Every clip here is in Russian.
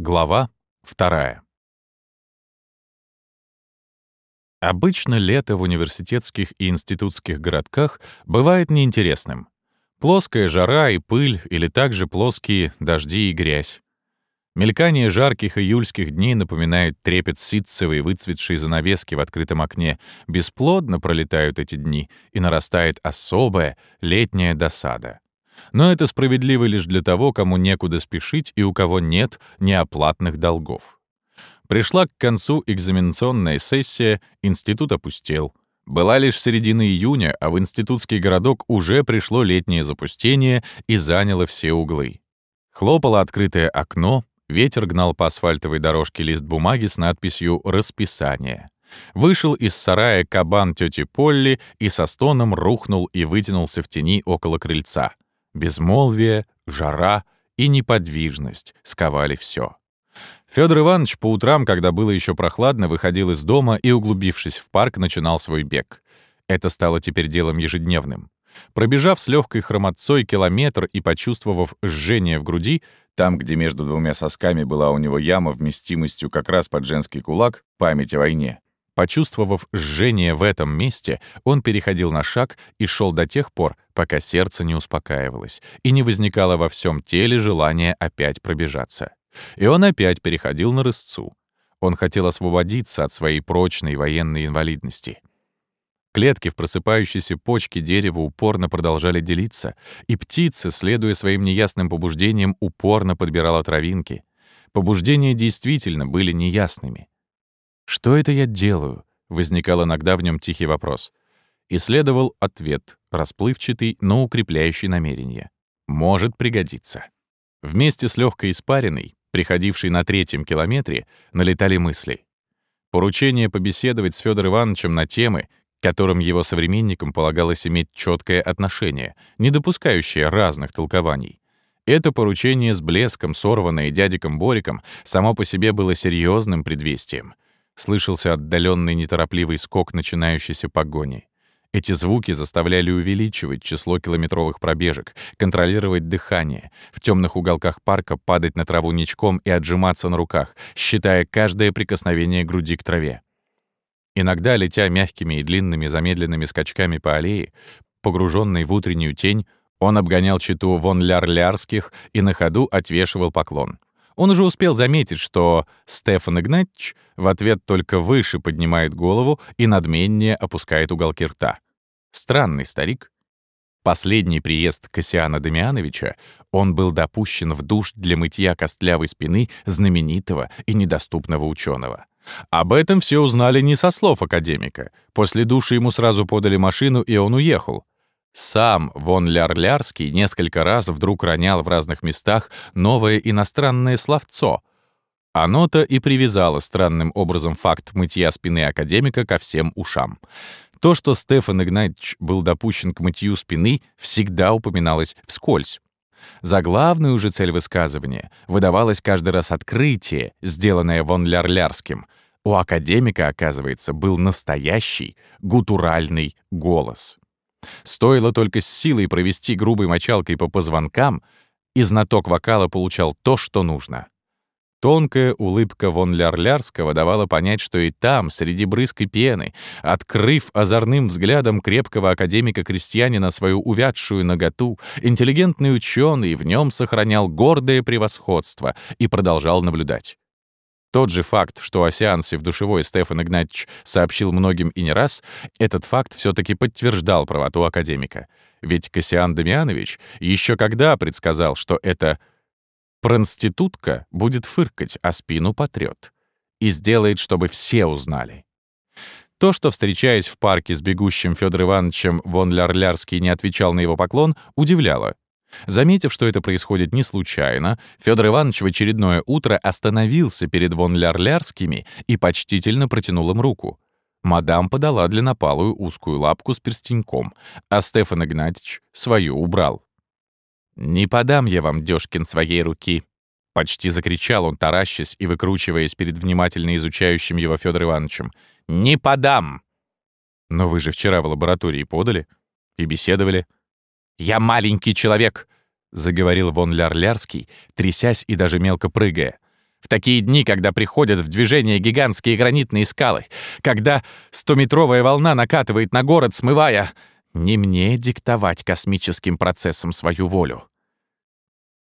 Глава вторая. Обычно лето в университетских и институтских городках бывает неинтересным. Плоская жара и пыль или также плоские дожди и грязь. Мелькание жарких июльских дней напоминает трепет ситцевой выцветшей занавески в открытом окне. Бесплодно пролетают эти дни, и нарастает особая летняя досада. Но это справедливо лишь для того, кому некуда спешить и у кого нет неоплатных долгов. Пришла к концу экзаменационная сессия, институт опустел. Была лишь середина июня, а в институтский городок уже пришло летнее запустение и заняло все углы. Хлопало открытое окно, ветер гнал по асфальтовой дорожке лист бумаги с надписью «Расписание». Вышел из сарая кабан тети Полли и со стоном рухнул и вытянулся в тени около крыльца. Безмолвие, жара и неподвижность сковали все. Федор Иванович по утрам, когда было еще прохладно, выходил из дома и, углубившись в парк, начинал свой бег. Это стало теперь делом ежедневным. Пробежав с легкой хромотцой километр и почувствовав жжение в груди, там, где между двумя сосками была у него яма вместимостью как раз под женский кулак, память о войне, Почувствовав жжение в этом месте, он переходил на шаг и шел до тех пор, пока сердце не успокаивалось и не возникало во всем теле желания опять пробежаться. И он опять переходил на рысцу. Он хотел освободиться от своей прочной военной инвалидности. Клетки в просыпающейся почке дерева упорно продолжали делиться, и птицы, следуя своим неясным побуждениям, упорно подбирала травинки. Побуждения действительно были неясными. «Что это я делаю?» — возникал иногда в нем тихий вопрос. И следовал ответ, расплывчатый, но укрепляющий намерение. «Может пригодиться». Вместе с легкой испариной, приходившей на третьем километре, налетали мысли. Поручение побеседовать с Федором Ивановичем на темы, которым его современникам полагалось иметь четкое отношение, не допускающее разных толкований. Это поручение с блеском, сорванное дядиком Бориком, само по себе было серьезным предвестием — Слышался отдаленный неторопливый скок начинающейся погони. Эти звуки заставляли увеличивать число километровых пробежек, контролировать дыхание, в темных уголках парка падать на траву ничком и отжиматься на руках, считая каждое прикосновение груди к траве. Иногда, летя мягкими и длинными замедленными скачками по аллее, погруженный в утреннюю тень, он обгонял читу вон ляр-лярских и на ходу отвешивал поклон. Он уже успел заметить, что Стефан Игнатьевич в ответ только выше поднимает голову и надменнее опускает уголки рта. Странный старик. Последний приезд Кассиана Дамиановича он был допущен в душ для мытья костлявой спины знаменитого и недоступного ученого. Об этом все узнали не со слов академика. После души ему сразу подали машину, и он уехал. Сам Вон Ляр-Лярский несколько раз вдруг ронял в разных местах новое иностранное словцо. Оно-то и привязало странным образом факт мытья спины академика ко всем ушам. То, что Стефан Игнатьевич был допущен к мытью спины, всегда упоминалось вскользь. За главную же цель высказывания выдавалось каждый раз открытие, сделанное Вон Ляр-Лярским. У академика, оказывается, был настоящий гутуральный голос. Стоило только с силой провести грубой мочалкой по позвонкам, и знаток вокала получал то, что нужно. Тонкая улыбка Вон Лярлярского давала понять, что и там, среди брызг и пены, открыв озорным взглядом крепкого академика-крестьянина свою увядшую наготу, интеллигентный ученый в нем сохранял гордое превосходство и продолжал наблюдать. Тот же факт, что о сеансе в душевой Стефан Игнатьевич сообщил многим и не раз, этот факт все таки подтверждал правоту академика. Ведь Кассиан Дамианович еще когда предсказал, что эта «пронститутка» будет фыркать, а спину потрет. И сделает, чтобы все узнали. То, что, встречаясь в парке с бегущим Федор Ивановичем, Вон Лярлярский не отвечал на его поклон, удивляло. Заметив, что это происходит не случайно, Федор Иванович в очередное утро остановился перед вон Лярлярскими и почтительно протянул им руку. Мадам подала длиннопалую узкую лапку с перстеньком, а Стефан Игнатьевич свою убрал. «Не подам я вам, Дёшкин, своей руки!» Почти закричал он, таращась и выкручиваясь перед внимательно изучающим его Федор Ивановичем. «Не подам!» «Но вы же вчера в лаборатории подали и беседовали». «Я маленький человек», — заговорил Вон Ляр-Лярский, трясясь и даже мелко прыгая. В такие дни, когда приходят в движение гигантские гранитные скалы, когда стометровая волна накатывает на город, смывая... Не мне диктовать космическим процессом свою волю.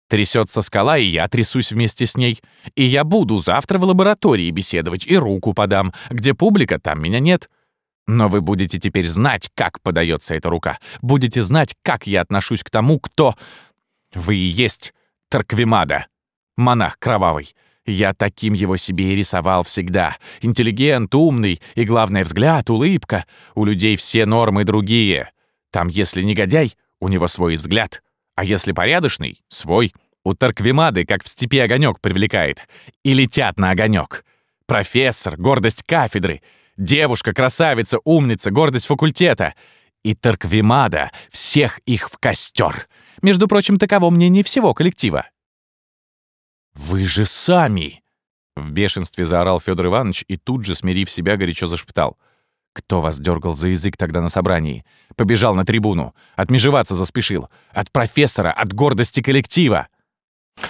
Трясется скала, и я трясусь вместе с ней. И я буду завтра в лаборатории беседовать и руку подам. Где публика, там меня нет. Но вы будете теперь знать, как подается эта рука. Будете знать, как я отношусь к тому, кто... Вы и есть Тарквимада, монах кровавый. Я таким его себе и рисовал всегда. Интеллигент, умный, и, главное, взгляд, улыбка. У людей все нормы другие. Там, если негодяй, у него свой взгляд. А если порядочный — свой. У Тарквимады, как в степи огонек привлекает. И летят на огонек. Профессор, гордость кафедры. Девушка, красавица, умница, гордость факультета. И Тарквимада всех их в костер. Между прочим, таково мнение всего коллектива. «Вы же сами!» В бешенстве заорал Федор Иванович и тут же, смирив себя, горячо зашептал. «Кто вас дергал за язык тогда на собрании? Побежал на трибуну. Отмежеваться заспешил. От профессора, от гордости коллектива!»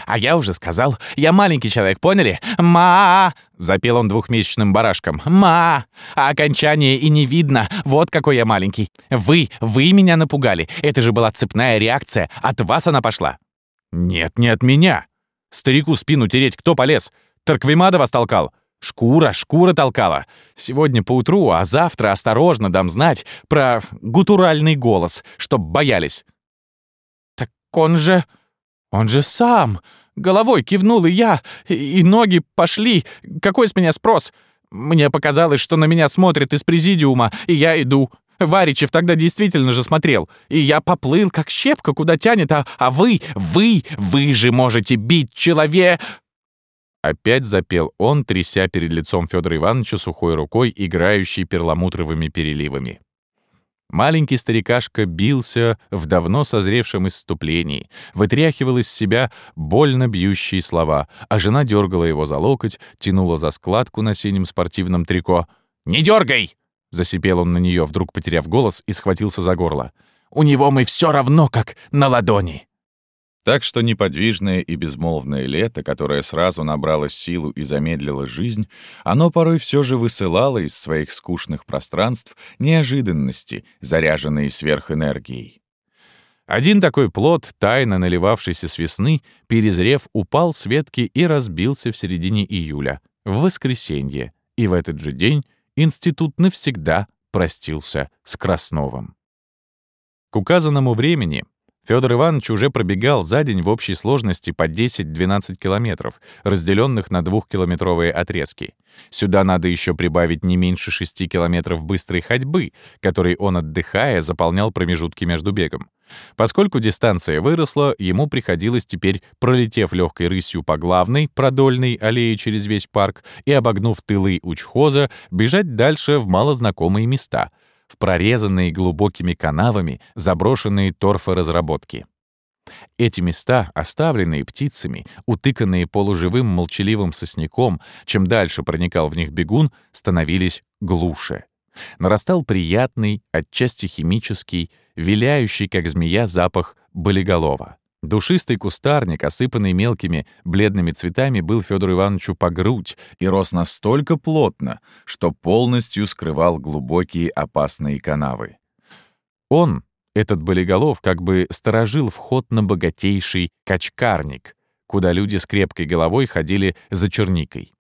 «А я уже сказал, я маленький человек, поняли? Ма!» — запел он двухмесячным барашком. «Ма! А окончание и не видно. Вот какой я маленький. Вы, вы меня напугали. Это же была цепная реакция. От вас она пошла». «Нет, не от меня. Старику спину тереть кто полез? Тарквимада вас толкал? Шкура, шкура толкала. Сегодня поутру, а завтра осторожно дам знать про гутуральный голос, чтоб боялись. Так он же... он же сам. Головой кивнул и я, и ноги пошли. Какой с меня спрос? Мне показалось, что на меня смотрят из президиума, и я иду. Варичев тогда действительно же смотрел. И я поплыл, как щепка, куда тянет, а, а вы, вы, вы же можете бить человека!» Опять запел он, тряся перед лицом Федора Ивановича сухой рукой, играющей перламутровыми переливами. Маленький старикашка бился в давно созревшем исступлении, вытряхивал из себя больно бьющие слова, а жена дергала его за локоть, тянула за складку на синем спортивном трико. «Не дергай!» Засипел он на нее, вдруг потеряв голос, и схватился за горло. «У него мы все равно как на ладони!» Так что неподвижное и безмолвное лето, которое сразу набрало силу и замедлило жизнь, оно порой все же высылало из своих скучных пространств неожиданности, заряженные сверхэнергией. Один такой плод, тайно наливавшийся с весны, перезрев, упал с ветки и разбился в середине июля, в воскресенье, и в этот же день институт навсегда простился с Красновым. К указанному времени Федор Иванович уже пробегал за день в общей сложности по 10-12 километров, разделенных на двухкилометровые отрезки. Сюда надо еще прибавить не меньше 6 километров быстрой ходьбы, которой он, отдыхая, заполнял промежутки между бегом. Поскольку дистанция выросла, ему приходилось теперь, пролетев легкой рысью по главной, продольной аллее через весь парк и обогнув тылы учхоза, бежать дальше в малознакомые места — в прорезанные глубокими канавами заброшенные торфоразработки. Эти места, оставленные птицами, утыканные полуживым молчаливым сосняком, чем дальше проникал в них бегун, становились глуше. Нарастал приятный, отчасти химический, виляющий, как змея, запах болиголова. Душистый кустарник, осыпанный мелкими бледными цветами, был Федору Ивановичу по грудь и рос настолько плотно, что полностью скрывал глубокие опасные канавы. Он, этот болиголов, как бы сторожил вход на богатейший качкарник, куда люди с крепкой головой ходили за черникой.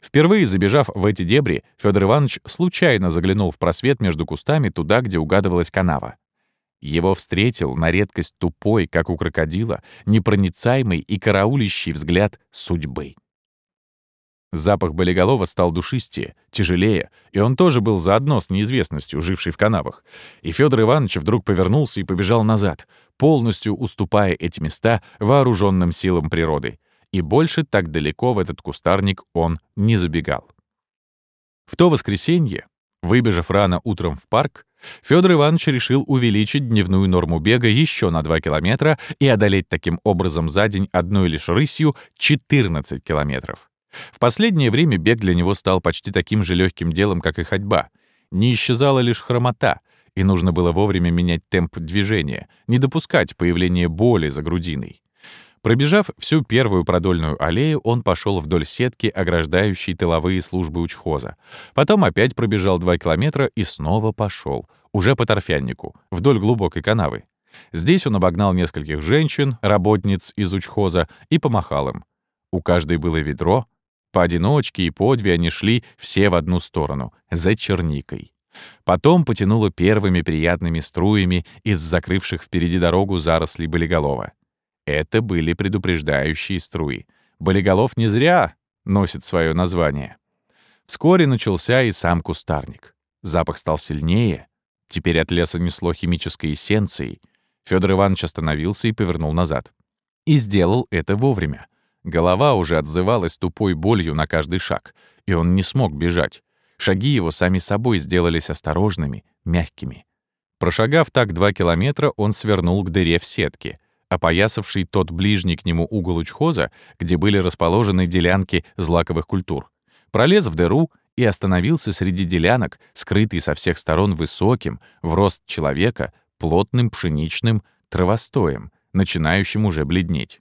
Впервые забежав в эти дебри, Федор Иванович случайно заглянул в просвет между кустами туда, где угадывалась канава. Его встретил на редкость тупой, как у крокодила, непроницаемый и караулищий взгляд судьбы. Запах болиголова стал душистее, тяжелее, и он тоже был заодно с неизвестностью, жившей в канавах. И Федор Иванович вдруг повернулся и побежал назад, полностью уступая эти места вооруженным силам природы. И больше так далеко в этот кустарник он не забегал. В то воскресенье, выбежав рано утром в парк, Федор Иванович решил увеличить дневную норму бега еще на 2 километра и одолеть таким образом за день одной лишь рысью 14 километров. В последнее время бег для него стал почти таким же легким делом, как и ходьба. Не исчезала лишь хромота, и нужно было вовремя менять темп движения, не допускать появления боли за грудиной. Пробежав всю первую продольную аллею, он пошел вдоль сетки, ограждающей тыловые службы учхоза. Потом опять пробежал два километра и снова пошел, уже по торфяннику, вдоль глубокой канавы. Здесь он обогнал нескольких женщин, работниц из учхоза, и помахал им. У каждой было ведро. Поодиночке и по две они шли все в одну сторону, за черникой. Потом потянуло первыми приятными струями из закрывших впереди дорогу зарослей болиголова. Это были предупреждающие струи. Болиголов не зря носит свое название. Вскоре начался и сам кустарник. Запах стал сильнее. Теперь от леса несло химической эссенцией. Федор Иванович остановился и повернул назад. И сделал это вовремя. Голова уже отзывалась тупой болью на каждый шаг, и он не смог бежать. Шаги его сами собой сделались осторожными, мягкими. Прошагав так два километра, он свернул к дыре в сетке, опоясавший тот ближний к нему угол учхоза, где были расположены делянки злаковых культур. Пролез в дыру и остановился среди делянок, скрытый со всех сторон высоким, в рост человека, плотным пшеничным травостоем, начинающим уже бледнеть.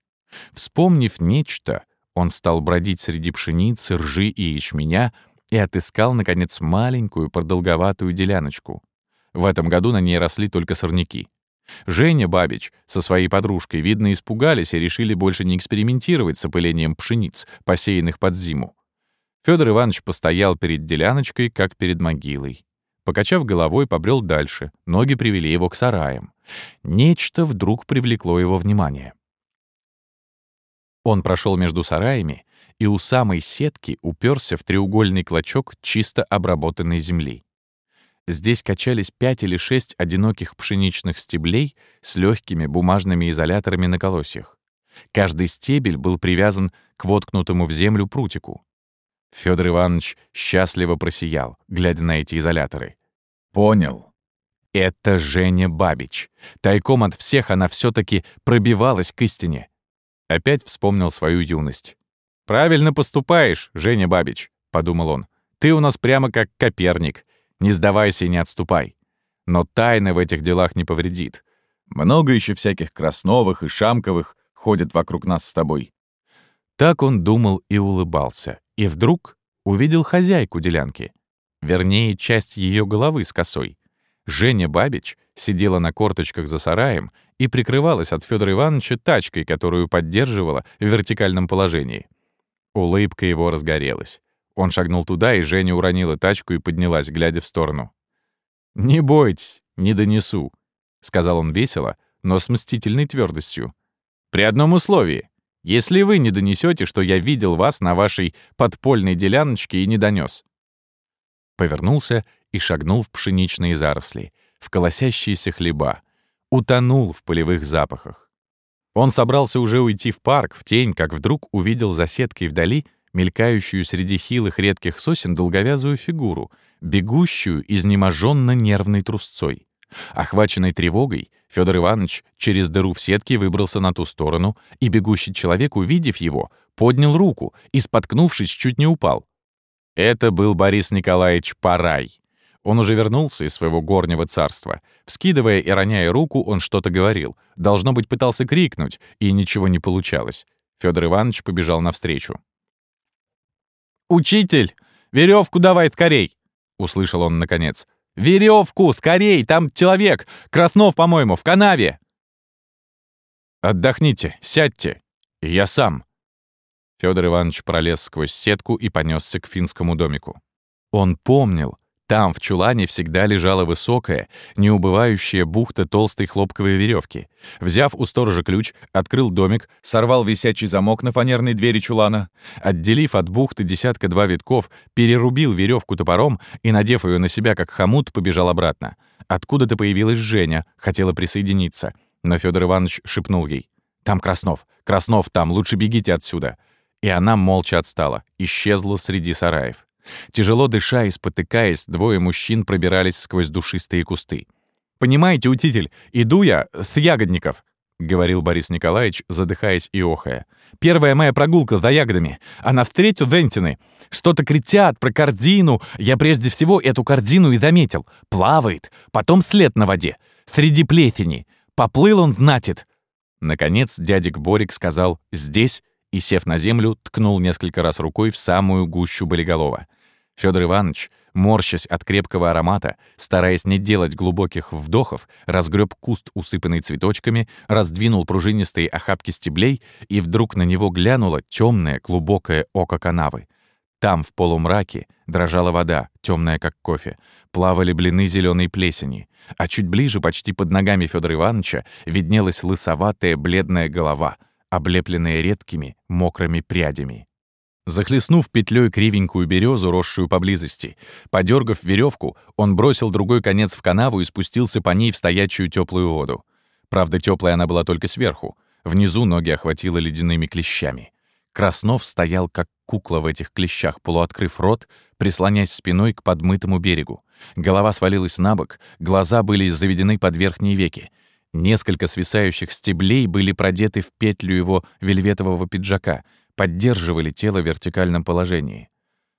Вспомнив нечто, он стал бродить среди пшеницы, ржи и ячменя, и отыскал, наконец, маленькую продолговатую деляночку. В этом году на ней росли только сорняки. Женя Бабич со своей подружкой, видно, испугались и решили больше не экспериментировать с опылением пшениц, посеянных под зиму. Федор Иванович постоял перед деляночкой, как перед могилой. Покачав головой, побрел дальше, ноги привели его к сараям. Нечто вдруг привлекло его внимание. Он прошел между сараями и у самой сетки уперся в треугольный клочок чисто обработанной земли. Здесь качались пять или шесть одиноких пшеничных стеблей с легкими бумажными изоляторами на колосьях. Каждый стебель был привязан к воткнутому в землю прутику. Федор Иванович счастливо просиял, глядя на эти изоляторы. «Понял. Это Женя Бабич. Тайком от всех она все таки пробивалась к истине». Опять вспомнил свою юность. «Правильно поступаешь, Женя Бабич», — подумал он. «Ты у нас прямо как Коперник. Не сдавайся и не отступай. Но тайна в этих делах не повредит. Много еще всяких Красновых и Шамковых ходят вокруг нас с тобой». Так он думал и улыбался. И вдруг увидел хозяйку делянки. Вернее, часть ее головы с косой. Женя Бабич сидела на корточках за сараем и прикрывалась от Федора Ивановича тачкой, которую поддерживала в вертикальном положении. Улыбка его разгорелась. Он шагнул туда, и Женя уронила тачку и поднялась, глядя в сторону. «Не бойтесь, не донесу», — сказал он весело, но с мстительной твердостью. «При одном условии. Если вы не донесете, что я видел вас на вашей подпольной деляночке и не донес. Повернулся и шагнул в пшеничные заросли, в колосящиеся хлеба, утонул в полевых запахах. Он собрался уже уйти в парк, в тень, как вдруг увидел за сеткой вдали мелькающую среди хилых редких сосен долговязую фигуру, бегущую изнеможенно нервной трусцой. Охваченный тревогой, Федор Иванович через дыру в сетке выбрался на ту сторону, и бегущий человек, увидев его, поднял руку и, споткнувшись, чуть не упал. Это был Борис Николаевич Парай. Он уже вернулся из своего горнего царства. Вскидывая и роняя руку, он что-то говорил. Должно быть, пытался крикнуть, и ничего не получалось. Федор Иванович побежал навстречу. «Учитель! Веревку давай скорей!» — услышал он наконец. Веревку, скорей! Там человек! Краснов, по-моему, в канаве!» «Отдохните, сядьте. Я сам». Федор Иванович пролез сквозь сетку и понесся к финскому домику. Он помнил, там, в чулане, всегда лежала высокая, неубывающая бухта толстой хлопковой веревки. Взяв у сторожа ключ, открыл домик, сорвал висячий замок на фанерной двери чулана, отделив от бухты десятка-два витков, перерубил веревку топором и, надев ее на себя как хомут, побежал обратно. Откуда-то появилась Женя, хотела присоединиться. Но Федор Иванович шепнул ей. «Там Краснов! Краснов там! Лучше бегите отсюда!» И она молча отстала, исчезла среди сараев. Тяжело дыша и спотыкаясь, двое мужчин пробирались сквозь душистые кусты. «Понимаете, учитель, иду я с ягодников», — говорил Борис Николаевич, задыхаясь и охая. «Первая моя прогулка за ягодами, а навстречу Зентины. Что-то кричат про корзину. Я прежде всего эту корзину и заметил. Плавает, потом след на воде, среди плесени. Поплыл он, знатит. Наконец дядик Борик сказал «здесь» и, сев на землю, ткнул несколько раз рукой в самую гущу болиголова. Федор Иванович, морщась от крепкого аромата, стараясь не делать глубоких вдохов, разгреб куст, усыпанный цветочками, раздвинул пружинистые охапки стеблей, и вдруг на него глянуло темное глубокое око канавы. Там, в полумраке, дрожала вода, темная как кофе, плавали блины зеленой плесени, а чуть ближе, почти под ногами Федора Ивановича, виднелась лысоватая бледная голова, облепленная редкими мокрыми прядями. Захлестнув петлей кривенькую березу, росшую поблизости, подергав веревку, он бросил другой конец в канаву и спустился по ней в стоячую теплую воду. Правда, теплая она была только сверху. Внизу ноги охватило ледяными клещами. Краснов стоял как кукла в этих клещах, полуоткрыв рот, прислонясь спиной к подмытому берегу. Голова свалилась на бок, глаза были заведены под верхние веки. Несколько свисающих стеблей были продеты в петлю его вельветового пиджака — поддерживали тело в вертикальном положении.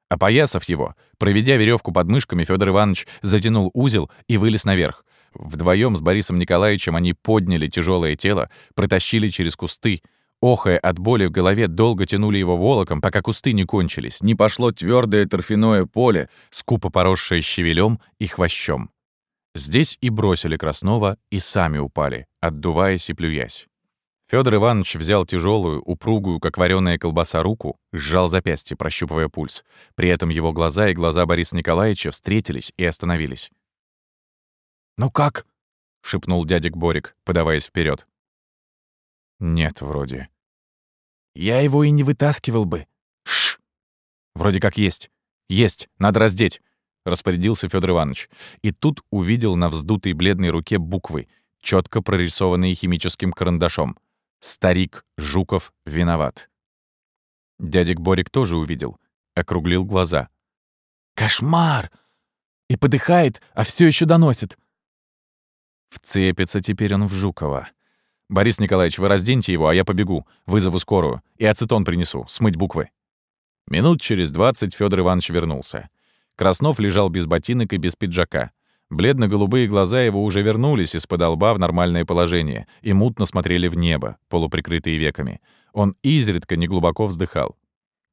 Опоясав его, проведя веревку под мышками, Федор Иванович затянул узел и вылез наверх. Вдвоем с Борисом Николаевичем они подняли тяжелое тело, протащили через кусты. Охая от боли в голове, долго тянули его волоком, пока кусты не кончились. Не пошло твердое торфяное поле, скупо поросшее щавелем и хвощом. Здесь и бросили Краснова, и сами упали, отдуваясь и плюясь. Федор Иванович взял тяжелую, упругую, как вареная колбаса, руку, сжал запястье, прощупывая пульс. При этом его глаза и глаза Бориса Николаевича встретились и остановились. «Ну как?» — шепнул дядик Борик, подаваясь вперед. «Нет, вроде». «Я его и не вытаскивал бы». «Шш! Вроде как есть. Есть, надо раздеть», — распорядился Федор Иванович. И тут увидел на вздутой бледной руке буквы, четко прорисованные химическим карандашом — Старик Жуков виноват. Дядик Борик тоже увидел, округлил глаза. «Кошмар! И подыхает, а все еще доносит!» Вцепится теперь он в Жукова. «Борис Николаевич, вы разденьте его, а я побегу, вызову скорую и ацетон принесу, смыть буквы». Минут через двадцать Федор Иванович вернулся. Краснов лежал без ботинок и без пиджака. Бледно-голубые глаза его уже вернулись из-под лба в нормальное положение и мутно смотрели в небо, полуприкрытые веками. Он изредка неглубоко вздыхал.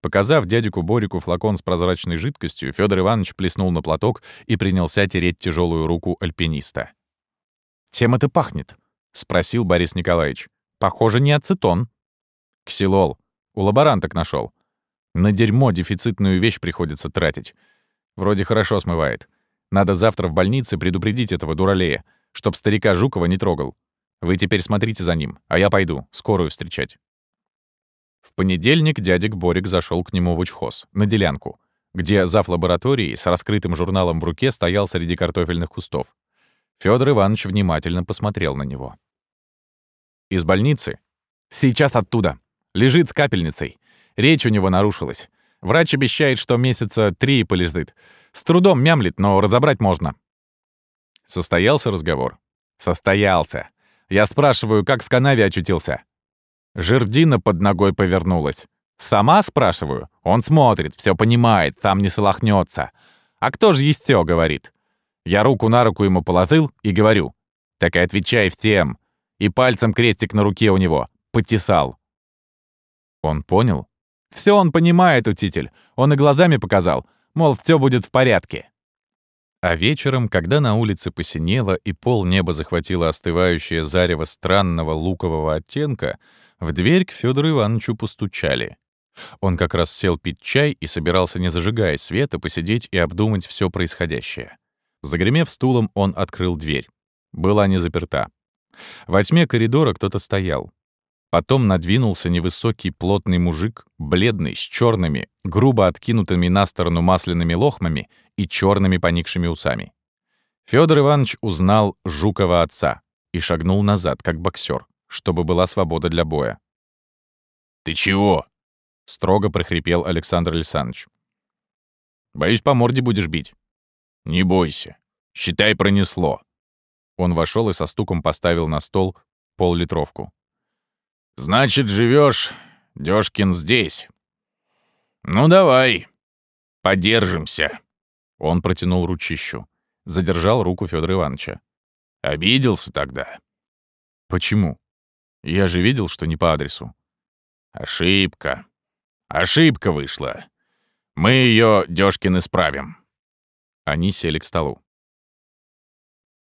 Показав дядику Борику флакон с прозрачной жидкостью, Федор Иванович плеснул на платок и принялся тереть тяжелую руку альпиниста. «Чем это пахнет?» — спросил Борис Николаевич. «Похоже, не ацетон». «Ксилол. У лаборанток нашел. На дерьмо дефицитную вещь приходится тратить. Вроде хорошо смывает. Надо завтра в больнице предупредить этого дуралея, чтоб старика Жукова не трогал. Вы теперь смотрите за ним, а я пойду, скорую встречать». В понедельник дядик Борик зашел к нему в учхоз, на делянку, где зав. лаборатории с раскрытым журналом в руке стоял среди картофельных кустов. Федор Иванович внимательно посмотрел на него. «Из больницы?» «Сейчас оттуда. Лежит с капельницей. Речь у него нарушилась. Врач обещает, что месяца три полежит. С трудом мямлит, но разобрать можно. Состоялся разговор? Состоялся. Я спрашиваю, как в канаве очутился? Жердина под ногой повернулась. Сама спрашиваю. Он смотрит, все понимает, сам не солохнется. А кто же еще говорит? Я руку на руку ему положил и говорю. Так и отвечай всем. И пальцем крестик на руке у него. Потесал. Он понял? Все он понимает, учитель. Он и глазами показал мол, все будет в порядке. А вечером, когда на улице посинело и пол неба захватило остывающее зарево странного лукового оттенка, в дверь к Федору Ивановичу постучали. Он как раз сел пить чай и собирался, не зажигая света, посидеть и обдумать все происходящее. Загремев стулом, он открыл дверь. Была не заперта. Во тьме коридора кто-то стоял. Потом надвинулся невысокий плотный мужик, бледный, с черными, грубо откинутыми на сторону масляными лохмами и черными поникшими усами. Федор Иванович узнал Жукова отца и шагнул назад, как боксер, чтобы была свобода для боя. «Ты чего?» — строго прохрипел Александр Александрович. «Боюсь, по морде будешь бить». «Не бойся. Считай, пронесло». Он вошел и со стуком поставил на стол пол-литровку. Значит, живешь, Дёшкин, здесь. Ну, давай, подержимся. Он протянул ручищу. Задержал руку Федора Ивановича. Обиделся тогда. Почему? Я же видел, что не по адресу. Ошибка. Ошибка вышла. Мы ее, Дёшкин, исправим. Они сели к столу.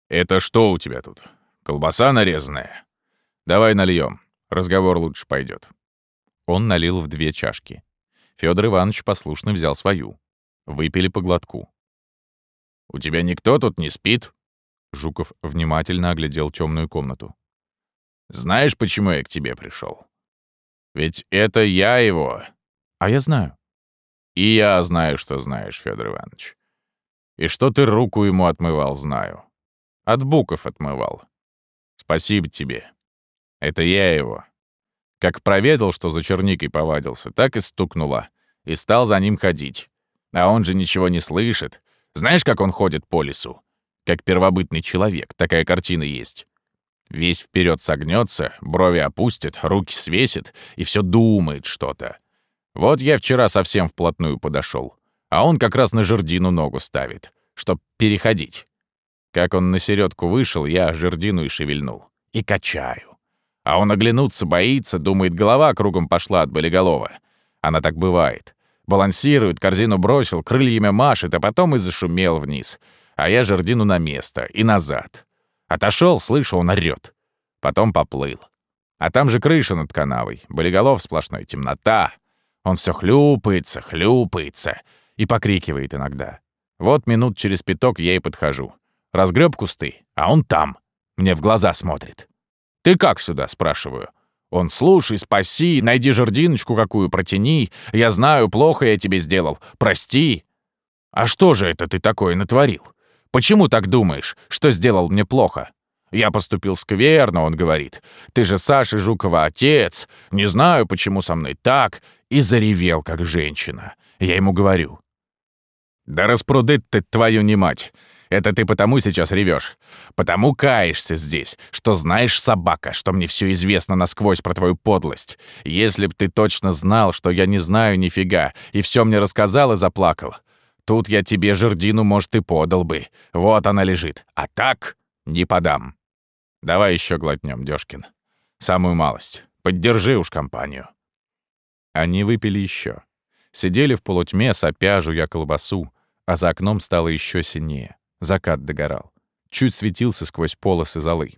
«Это что у тебя тут? Колбаса нарезанная? Давай нальем. Разговор лучше пойдет. Он налил в две чашки. Федор Иванович послушно взял свою. Выпили по глотку. «У тебя никто тут не спит?» Жуков внимательно оглядел темную комнату. «Знаешь, почему я к тебе пришел? Ведь это я его. А я знаю. И я знаю, что знаешь, Федор Иванович. И что ты руку ему отмывал, знаю. От буков отмывал. Спасибо тебе. Это я его. Как проведал, что за черникой повадился, так и стукнула. И стал за ним ходить. А он же ничего не слышит. Знаешь, как он ходит по лесу? Как первобытный человек, такая картина есть. Весь вперед согнется, брови опустит, руки свесит и все думает что-то. Вот я вчера совсем вплотную подошел, а он как раз на жердину ногу ставит, чтоб переходить. Как он на середку вышел, я жердину и шевельнул. И качаю. А он оглянуться боится, думает, голова кругом пошла от болиголова. Она так бывает. Балансирует, корзину бросил, крыльями машет, а потом и зашумел вниз. А я жердину на место и назад. Отошел, слышу, он орёт. Потом поплыл. А там же крыша над канавой, болиголов сплошной, темнота. Он все хлюпается, хлюпается и покрикивает иногда. Вот минут через пяток я и подхожу. Разгреб кусты, а он там. Мне в глаза смотрит. «Ты как сюда?» — спрашиваю. Он, слушай, спаси, найди жердиночку какую, протяни. Я знаю, плохо я тебе сделал. Прости. А что же это ты такое натворил? Почему так думаешь, что сделал мне плохо? Я поступил скверно, он говорит. Ты же Саши Жукова отец. Не знаю, почему со мной так. И заревел, как женщина. Я ему говорю. Да распрудит ты твою не мать. Это ты потому сейчас ревешь. Потому каешься здесь, что знаешь, собака, что мне все известно насквозь про твою подлость. Если б ты точно знал, что я не знаю нифига, и все мне рассказал и заплакал. Тут я тебе жердину, может, и подал бы. Вот она лежит. А так не подам. Давай еще глотнем, Дёшкин. Самую малость. Поддержи уж компанию. Они выпили еще. Сидели в полутьме, сопя, жуя колбасу, а за окном стало еще синее. Закат догорал. Чуть светился сквозь полосы золы.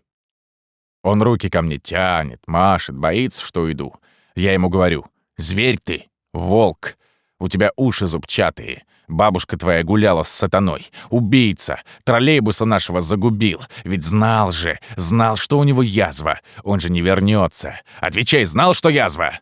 Он руки ко мне тянет, машет, боится, что уйду. Я ему говорю, «Зверь ты, волк, у тебя уши зубчатые. Бабушка твоя гуляла с сатаной. Убийца. Троллейбуса нашего загубил. Ведь знал же, знал, что у него язва. Он же не вернется. Отвечай, знал, что язва?»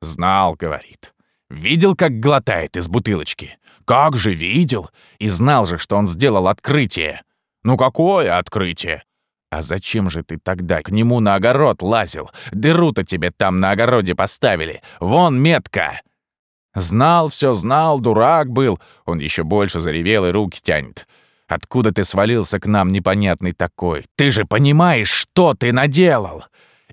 «Знал», — говорит. «Видел, как глотает из бутылочки? Как же видел! И знал же, что он сделал открытие. Ну какое открытие? А зачем же ты тогда к нему на огород лазил? Дыру-то тебе там на огороде поставили. Вон метка!» Знал все, знал, дурак был. Он еще больше заревел и руки тянет. Откуда ты свалился к нам непонятный такой? Ты же понимаешь, что ты наделал?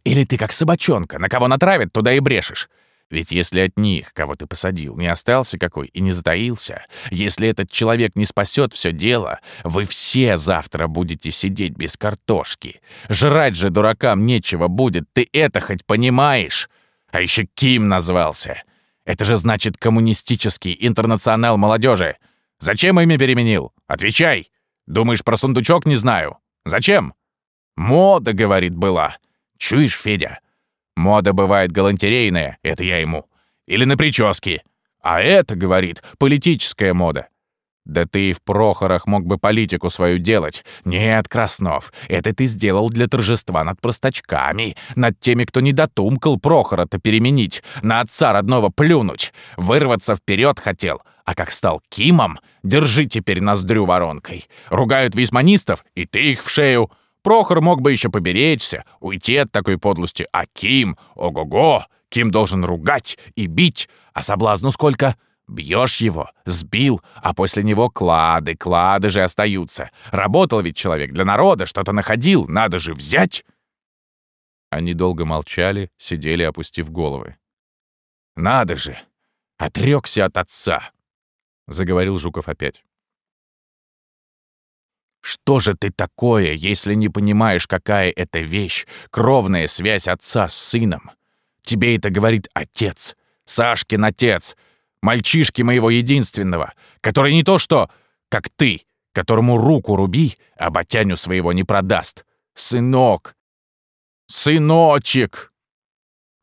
Или ты как собачонка, на кого натравят, туда и брешешь? Ведь если от них, кого ты посадил, не остался какой и не затаился, если этот человек не спасет все дело, вы все завтра будете сидеть без картошки. Жрать же дуракам нечего будет, ты это хоть понимаешь? А еще Ким назвался. Это же значит коммунистический интернационал молодежи. Зачем имя переменил? Отвечай. Думаешь, про сундучок не знаю? Зачем? Мода, говорит, была. Чуешь, Федя? Мода бывает галантерейная, это я ему. Или на прически. А это, говорит, политическая мода. Да ты и в Прохорах мог бы политику свою делать. Нет, Краснов, это ты сделал для торжества над простачками, над теми, кто не дотумкал Прохора-то переменить, на отца родного плюнуть, вырваться вперед хотел. А как стал Кимом, держи теперь ноздрю воронкой. Ругают весьманистов, и ты их в шею. Прохор мог бы еще поберечься, уйти от такой подлости, а Ким, ого-го, Ким должен ругать и бить, а соблазну сколько? Бьешь его, сбил, а после него клады, клады же остаются. Работал ведь человек для народа, что-то находил, надо же взять. Они долго молчали, сидели, опустив головы. «Надо же! Отрекся от отца!» — заговорил Жуков опять. Что же ты такое, если не понимаешь, какая это вещь, кровная связь отца с сыном? Тебе это говорит отец, Сашкин отец, мальчишки моего единственного, который не то что, как ты, которому руку руби, а батяню своего не продаст. Сынок! Сыночек!»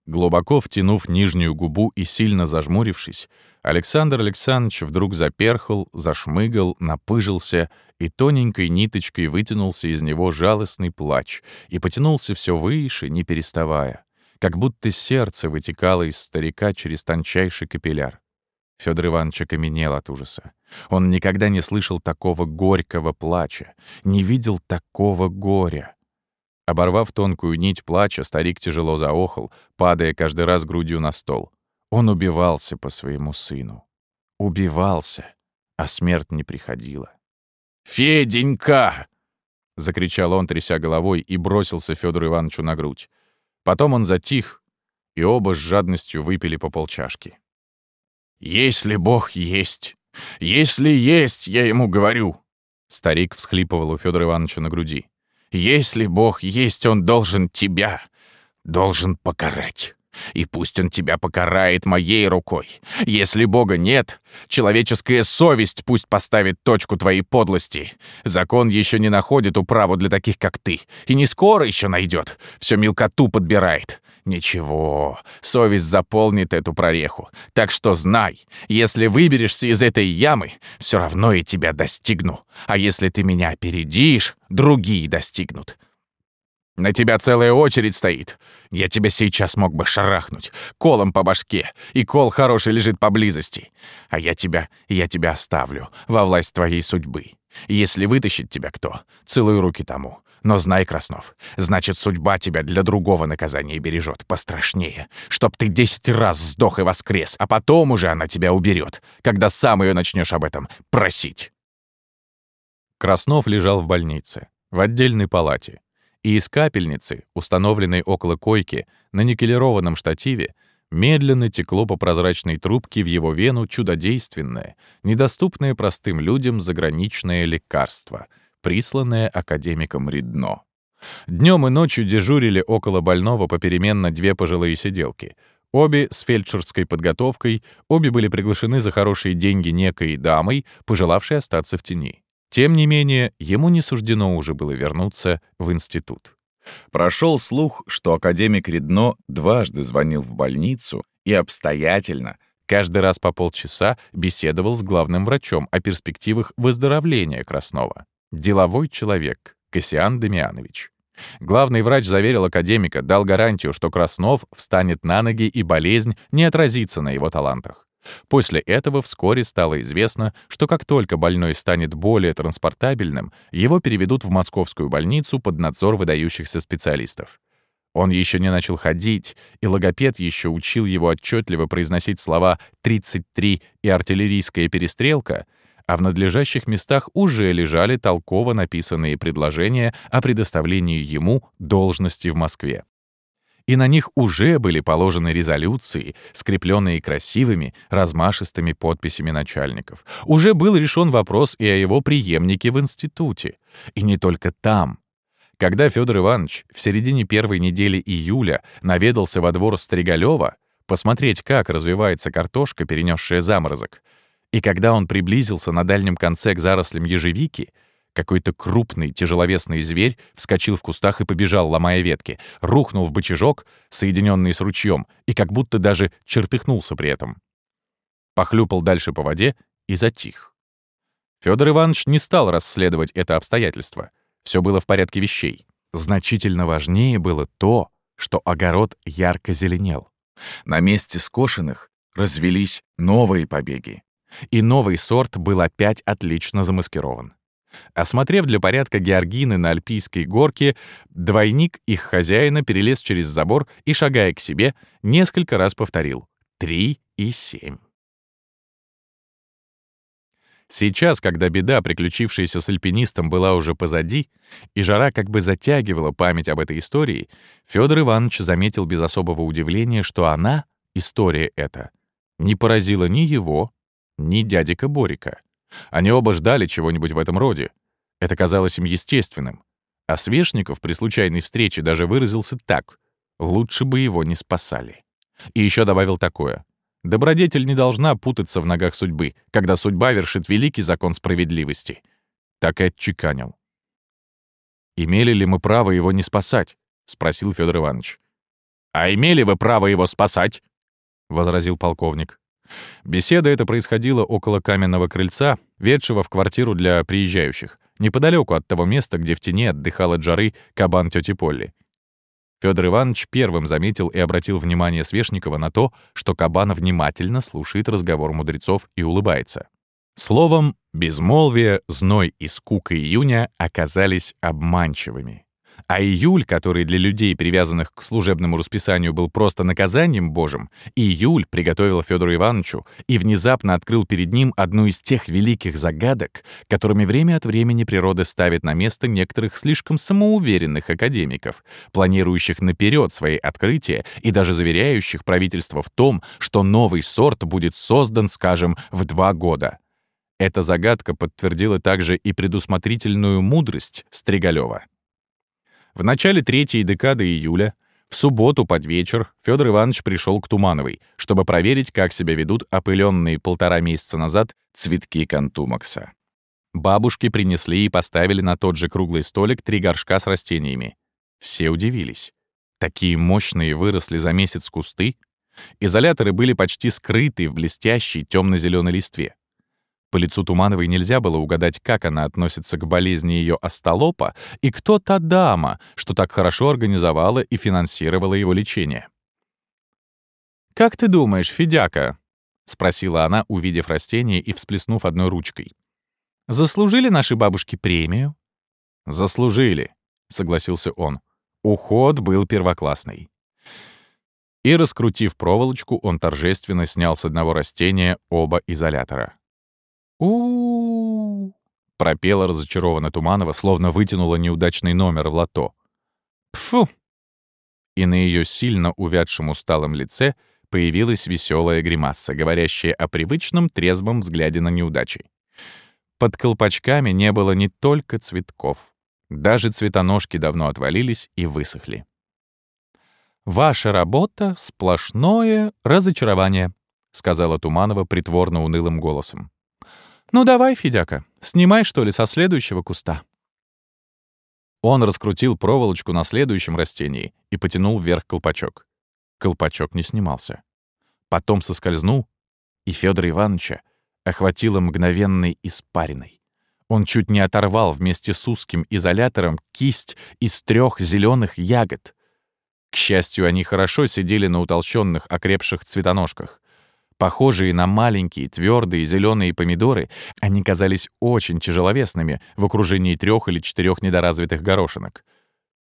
Глубоко втянув нижнюю губу и сильно зажмурившись, Александр Александрович вдруг заперхал, зашмыгал, напыжился и тоненькой ниточкой вытянулся из него жалостный плач и потянулся все выше, не переставая, как будто сердце вытекало из старика через тончайший капилляр. Федор Иванович окаменел от ужаса. Он никогда не слышал такого горького плача, не видел такого горя. Оборвав тонкую нить плача, старик тяжело заохал, падая каждый раз грудью на стол. Он убивался по своему сыну. Убивался, а смерть не приходила. «Феденька!» — закричал он, тряся головой, и бросился Федору Ивановичу на грудь. Потом он затих, и оба с жадностью выпили по полчашки. «Если Бог есть, если есть, я ему говорю!» Старик всхлипывал у Федора Ивановича на груди. «Если Бог есть, он должен тебя, должен покарать. И пусть он тебя покарает моей рукой. Если Бога нет, человеческая совесть пусть поставит точку твоей подлости. Закон еще не находит управу для таких, как ты. И не скоро еще найдет. Все мелкоту подбирает. Ничего, совесть заполнит эту прореху. Так что знай, если выберешься из этой ямы, все равно я тебя достигну. А если ты меня опередишь, другие достигнут. На тебя целая очередь стоит. Я тебя сейчас мог бы шарахнуть, колом по башке, и кол хороший лежит поблизости. А я тебя, я тебя оставлю во власть твоей судьбы. Если вытащит тебя кто, целуй руки тому. Но знай, Краснов, значит, судьба тебя для другого наказания бережет, пострашнее, чтоб ты десять раз сдох и воскрес, а потом уже она тебя уберет, когда сам ее начнешь об этом просить. Краснов лежал в больнице, в отдельной палате и из капельницы, установленной около койки, на никелированном штативе, медленно текло по прозрачной трубке в его вену чудодейственное, недоступное простым людям заграничное лекарство, присланное академиком Ридно. Днем и ночью дежурили около больного попеременно две пожилые сиделки. Обе с фельдшерской подготовкой, обе были приглашены за хорошие деньги некой дамой, пожелавшей остаться в тени. Тем не менее, ему не суждено уже было вернуться в институт. Прошел слух, что академик Редно дважды звонил в больницу и обстоятельно, каждый раз по полчаса беседовал с главным врачом о перспективах выздоровления Краснова. Деловой человек, Кассиан Демьянович. Главный врач заверил академика, дал гарантию, что Краснов встанет на ноги и болезнь не отразится на его талантах. После этого вскоре стало известно, что как только больной станет более транспортабельным, его переведут в московскую больницу под надзор выдающихся специалистов. Он еще не начал ходить, и логопед еще учил его отчетливо произносить слова «33» и «артиллерийская перестрелка», а в надлежащих местах уже лежали толково написанные предложения о предоставлении ему должности в Москве и на них уже были положены резолюции, скрепленные красивыми, размашистыми подписями начальников. Уже был решен вопрос и о его преемнике в институте. И не только там. Когда Федор Иванович в середине первой недели июля наведался во двор Стригалева посмотреть, как развивается картошка, перенесшая заморозок, и когда он приблизился на дальнем конце к зарослям ежевики — какой-то крупный, тяжеловесный зверь вскочил в кустах и побежал, ломая ветки, рухнул в бочажок, соединенный с ручьем, и как будто даже чертыхнулся при этом. Похлюпал дальше по воде и затих. Федор Иванович не стал расследовать это обстоятельство. Все было в порядке вещей. Значительно важнее было то, что огород ярко зеленел. На месте скошенных развелись новые побеги. И новый сорт был опять отлично замаскирован. Осмотрев для порядка георгины на Альпийской горке, двойник их хозяина перелез через забор и, шагая к себе, несколько раз повторил «три и семь». Сейчас, когда беда, приключившаяся с альпинистом, была уже позади, и жара как бы затягивала память об этой истории, Федор Иванович заметил без особого удивления, что она, история эта, не поразила ни его, ни дядика Борика. Они оба ждали чего-нибудь в этом роде. Это казалось им естественным. А Свешников при случайной встрече даже выразился так «лучше бы его не спасали». И еще добавил такое «добродетель не должна путаться в ногах судьбы, когда судьба вершит великий закон справедливости». Так и отчеканил. «Имели ли мы право его не спасать?» — спросил Федор Иванович. «А имели вы право его спасать?» — возразил полковник. Беседа эта происходила около каменного крыльца, ведшего в квартиру для приезжающих, неподалеку от того места, где в тени отдыхал от жары кабан тети Полли. Федор Иванович первым заметил и обратил внимание Свешникова на то, что кабан внимательно слушает разговор мудрецов и улыбается. Словом, безмолвие, зной и скука июня оказались обманчивыми. А июль, который для людей, привязанных к служебному расписанию, был просто наказанием Божьим, июль приготовил Федору Ивановичу и внезапно открыл перед ним одну из тех великих загадок, которыми время от времени природа ставит на место некоторых слишком самоуверенных академиков, планирующих наперед свои открытия и даже заверяющих правительство в том, что новый сорт будет создан, скажем, в два года. Эта загадка подтвердила также и предусмотрительную мудрость Стригалева. В начале третьей декады июля, в субботу под вечер, Федор Иванович пришел к Тумановой, чтобы проверить, как себя ведут опыленные полтора месяца назад цветки кантумакса. Бабушки принесли и поставили на тот же круглый столик три горшка с растениями. Все удивились. Такие мощные выросли за месяц кусты. Изоляторы были почти скрыты в блестящей темно-зеленой листве. По лицу Тумановой нельзя было угадать, как она относится к болезни ее остолопа и кто та дама, что так хорошо организовала и финансировала его лечение. «Как ты думаешь, Федяка?» — спросила она, увидев растение и всплеснув одной ручкой. «Заслужили наши бабушки премию?» «Заслужили», — согласился он. Уход был первоклассный. И, раскрутив проволочку, он торжественно снял с одного растения оба изолятора у, пропела разочарованно Туманова, словно вытянула неудачный номер в лото. «Пфу!» И на ее сильно увядшем усталом лице появилась веселая гримаса, говорящая о привычном трезвом взгляде на неудачи. Под колпачками не было не только цветков. Даже цветоножки давно отвалились и высохли. «Ваша работа — сплошное разочарование», — сказала Туманова притворно унылым голосом. «Ну давай, Федяка, снимай, что ли, со следующего куста». Он раскрутил проволочку на следующем растении и потянул вверх колпачок. Колпачок не снимался. Потом соскользнул, и Федора Ивановича охватило мгновенной испариной. Он чуть не оторвал вместе с узким изолятором кисть из трех зеленых ягод. К счастью, они хорошо сидели на утолщенных, окрепших цветоножках. Похожие на маленькие, твердые зеленые помидоры, они казались очень тяжеловесными в окружении трех или четырех недоразвитых горошинок.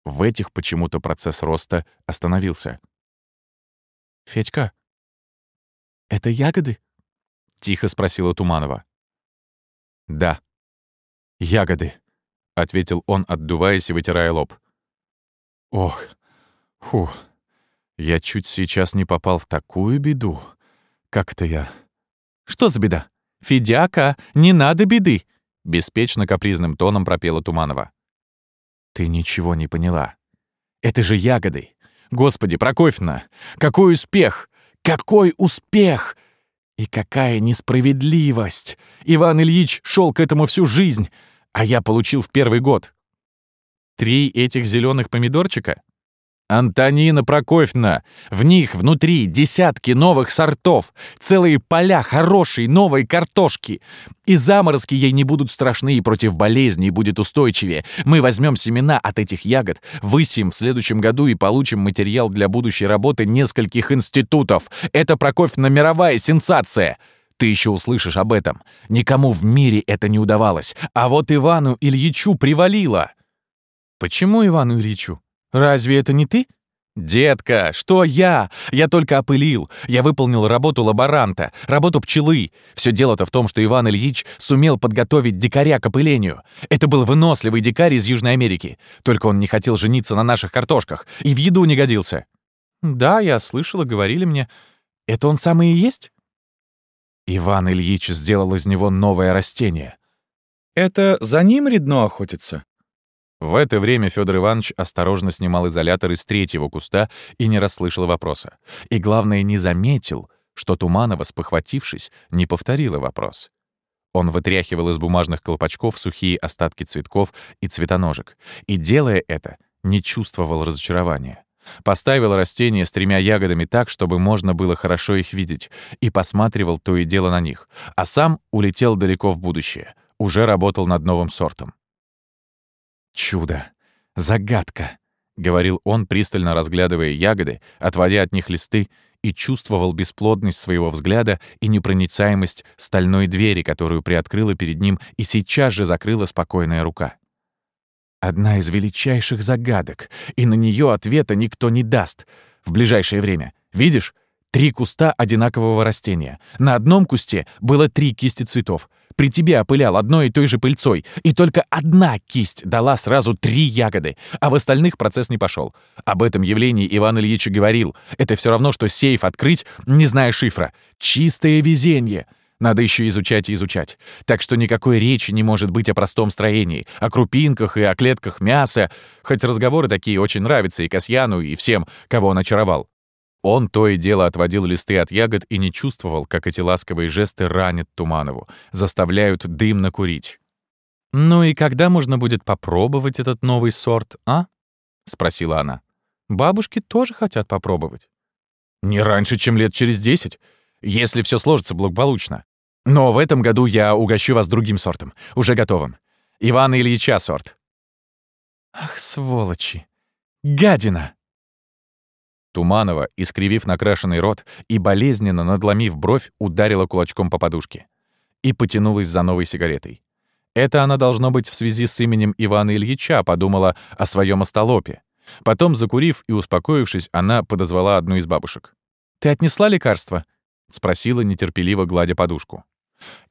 В этих почему-то процесс роста остановился. «Федька, это ягоды?» — тихо спросила Туманова. «Да, ягоды», — ответил он, отдуваясь и вытирая лоб. «Ох, фу, я чуть сейчас не попал в такую беду». Как это я? Что за беда? Федяка, не надо беды! Беспечно капризным тоном пропела Туманова. Ты ничего не поняла. Это же ягоды. Господи, Прокофьевна, какой успех! Какой успех! И какая несправедливость! Иван Ильич шел к этому всю жизнь, а я получил в первый год. Три этих зеленых помидорчика? Антонина Прокофьевна, в них внутри десятки новых сортов, целые поля хорошей новой картошки. И заморозки ей не будут страшны, и против болезней будет устойчивее. Мы возьмем семена от этих ягод, высеем в следующем году и получим материал для будущей работы нескольких институтов. Это, Прокофьевна, мировая сенсация. Ты еще услышишь об этом. Никому в мире это не удавалось. А вот Ивану Ильичу привалило. Почему Ивану Ильичу? Разве это не ты? «Детка, что я? Я только опылил. Я выполнил работу лаборанта, работу пчелы. Все дело-то в том, что Иван Ильич сумел подготовить дикаря к опылению. Это был выносливый дикарь из Южной Америки. Только он не хотел жениться на наших картошках и в еду не годился». «Да, я слышала, говорили мне. Это он самый и есть?» Иван Ильич сделал из него новое растение. Это за ним Редно охотится?» В это время Федор Иванович осторожно снимал изолятор из третьего куста и не расслышал вопроса. И, главное, не заметил, что Туманова, спохватившись, не повторила вопрос. Он вытряхивал из бумажных колпачков сухие остатки цветков и цветоножек, и, делая это, не чувствовал разочарования. Поставил растения с тремя ягодами так, чтобы можно было хорошо их видеть, и посматривал то и дело на них, а сам улетел далеко в будущее, уже работал над новым сортом. «Чудо! Загадка!» — говорил он, пристально разглядывая ягоды, отводя от них листы, и чувствовал бесплодность своего взгляда и непроницаемость стальной двери, которую приоткрыла перед ним и сейчас же закрыла спокойная рука. Одна из величайших загадок, и на нее ответа никто не даст в ближайшее время. Видишь? Три куста одинакового растения. На одном кусте было три кисти цветов. При тебе опылял одной и той же пыльцой, и только одна кисть дала сразу три ягоды, а в остальных процесс не пошел. Об этом явлении Иван Ильич говорил. Это все равно, что сейф открыть, не зная шифра. Чистое везение. Надо еще изучать и изучать. Так что никакой речи не может быть о простом строении, о крупинках и о клетках мяса, хоть разговоры такие очень нравятся и Касьяну, и всем, кого он очаровал. Он то и дело отводил листы от ягод и не чувствовал, как эти ласковые жесты ранят Туманову, заставляют дымно курить. «Ну и когда можно будет попробовать этот новый сорт, а?» — спросила она. «Бабушки тоже хотят попробовать». «Не раньше, чем лет через десять, если все сложится благополучно. Но в этом году я угощу вас другим сортом, уже готовым. Ивана Ильича сорт». «Ах, сволочи! Гадина!» Туманова, искривив накрашенный рот и болезненно надломив бровь, ударила кулачком по подушке. И потянулась за новой сигаретой. Это она, должно быть, в связи с именем Ивана Ильича подумала о своем остолопе. Потом, закурив и успокоившись, она подозвала одну из бабушек. «Ты отнесла лекарство?» — спросила, нетерпеливо гладя подушку.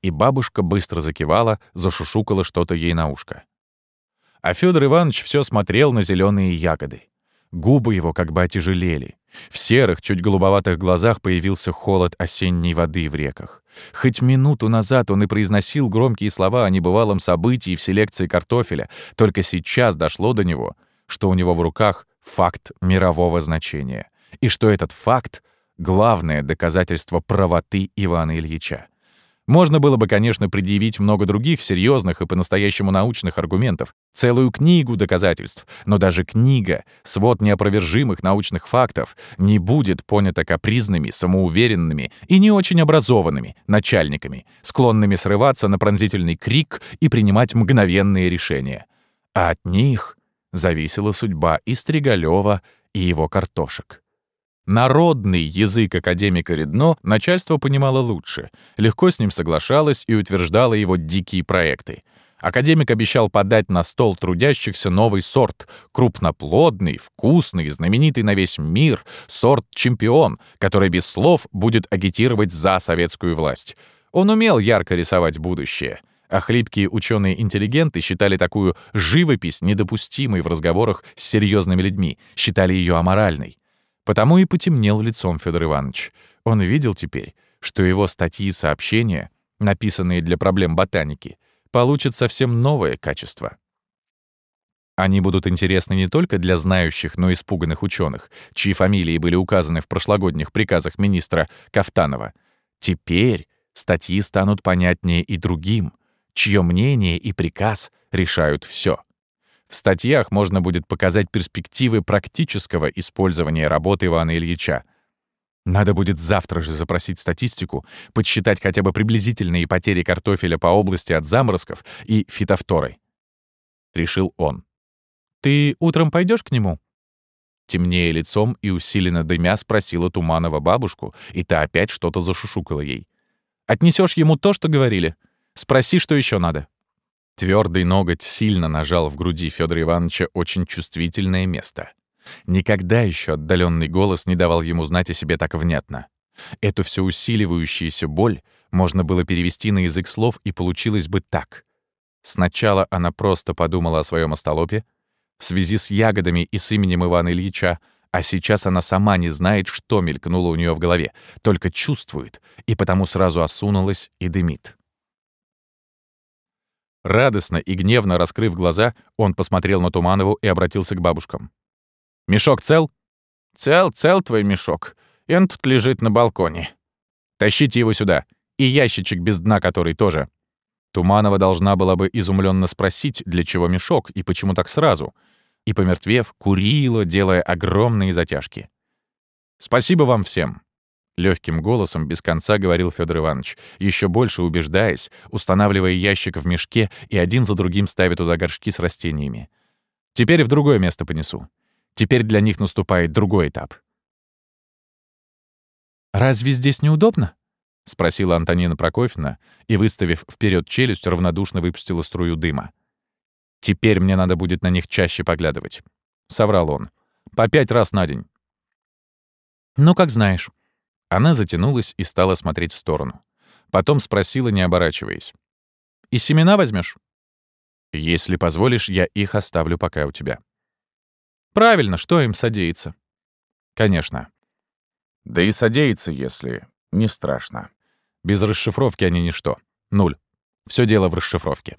И бабушка быстро закивала, зашушукала что-то ей на ушко. А Федор Иванович все смотрел на зеленые ягоды. Губы его как бы отяжелели. В серых, чуть голубоватых глазах появился холод осенней воды в реках. Хоть минуту назад он и произносил громкие слова о небывалом событии в селекции картофеля, только сейчас дошло до него, что у него в руках факт мирового значения, и что этот факт — главное доказательство правоты Ивана Ильича. Можно было бы, конечно, предъявить много других серьезных и по-настоящему научных аргументов, целую книгу доказательств, но даже книга, свод неопровержимых научных фактов, не будет понята капризными, самоуверенными и не очень образованными начальниками, склонными срываться на пронзительный крик и принимать мгновенные решения. А от них зависела судьба и Стригалёва, и его картошек. Народный язык академика Редно начальство понимало лучше, легко с ним соглашалось и утверждало его дикие проекты. Академик обещал подать на стол трудящихся новый сорт, крупноплодный, вкусный, знаменитый на весь мир, сорт-чемпион, который без слов будет агитировать за советскую власть. Он умел ярко рисовать будущее. А хлипкие ученые-интеллигенты считали такую живопись недопустимой в разговорах с серьезными людьми, считали ее аморальной. Потому и потемнел лицом Федор Иванович. Он видел теперь, что его статьи и сообщения, написанные для проблем ботаники, получат совсем новое качество. Они будут интересны не только для знающих, но и испуганных ученых, чьи фамилии были указаны в прошлогодних приказах министра Кафтанова. Теперь статьи станут понятнее и другим, чье мнение и приказ решают все. В статьях можно будет показать перспективы практического использования работы Ивана Ильича. Надо будет завтра же запросить статистику, подсчитать хотя бы приблизительные потери картофеля по области от заморозков и фитофторы. Решил он. «Ты утром пойдешь к нему?» Темнее лицом и усиленно дымя спросила Туманова бабушку, и та опять что-то зашушукала ей. «Отнесешь ему то, что говорили? Спроси, что еще надо». Твердый ноготь сильно нажал в груди Федора Ивановича очень чувствительное место. Никогда еще отдаленный голос не давал ему знать о себе так внятно. Эту все усиливающуюся боль можно было перевести на язык слов, и получилось бы так. Сначала она просто подумала о своем остолопе, в связи с ягодами и с именем Ивана Ильича, а сейчас она сама не знает, что мелькнуло у нее в голове, только чувствует, и потому сразу осунулась и дымит. Радостно и гневно раскрыв глаза, он посмотрел на Туманову и обратился к бабушкам. «Мешок цел?» «Цел, цел твой мешок. И он тут лежит на балконе». «Тащите его сюда. И ящичек без дна который тоже». Туманова должна была бы изумленно спросить, для чего мешок и почему так сразу. И, помертвев, курила, делая огромные затяжки. «Спасибо вам всем. Легким голосом без конца говорил Федор Иванович, еще больше убеждаясь, устанавливая ящик в мешке и один за другим ставя туда горшки с растениями. Теперь в другое место понесу. Теперь для них наступает другой этап. «Разве здесь неудобно?» — спросила Антонина Прокофьевна и, выставив вперед челюсть, равнодушно выпустила струю дыма. «Теперь мне надо будет на них чаще поглядывать», — соврал он. «По пять раз на день». «Ну, как знаешь», она затянулась и стала смотреть в сторону. Потом спросила, не оборачиваясь. «И семена возьмешь? «Если позволишь, я их оставлю пока у тебя». «Правильно, что им содеется?» «Конечно». «Да и содеется, если не страшно». Без расшифровки они ничто. Нуль. Все дело в расшифровке.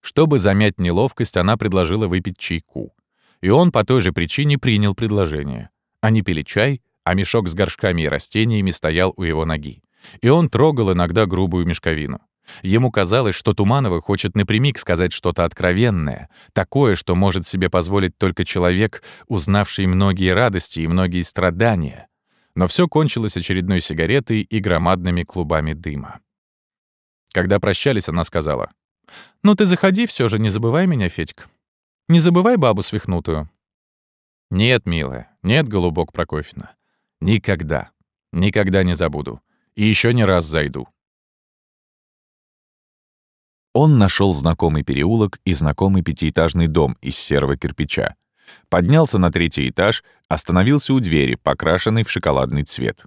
Чтобы замять неловкость, она предложила выпить чайку. И он по той же причине принял предложение. Они пили чай, а мешок с горшками и растениями стоял у его ноги. И он трогал иногда грубую мешковину. Ему казалось, что Туманова хочет напрямик сказать что-то откровенное, такое, что может себе позволить только человек, узнавший многие радости и многие страдания. Но все кончилось очередной сигаретой и громадными клубами дыма. Когда прощались, она сказала, «Ну ты заходи все же, не забывай меня, Федька. Не забывай бабу свихнутую». «Нет, милая, нет, голубок Прокофьевна. Никогда. Никогда не забуду. И еще не раз зайду. Он нашел знакомый переулок и знакомый пятиэтажный дом из серого кирпича. Поднялся на третий этаж, остановился у двери, покрашенной в шоколадный цвет.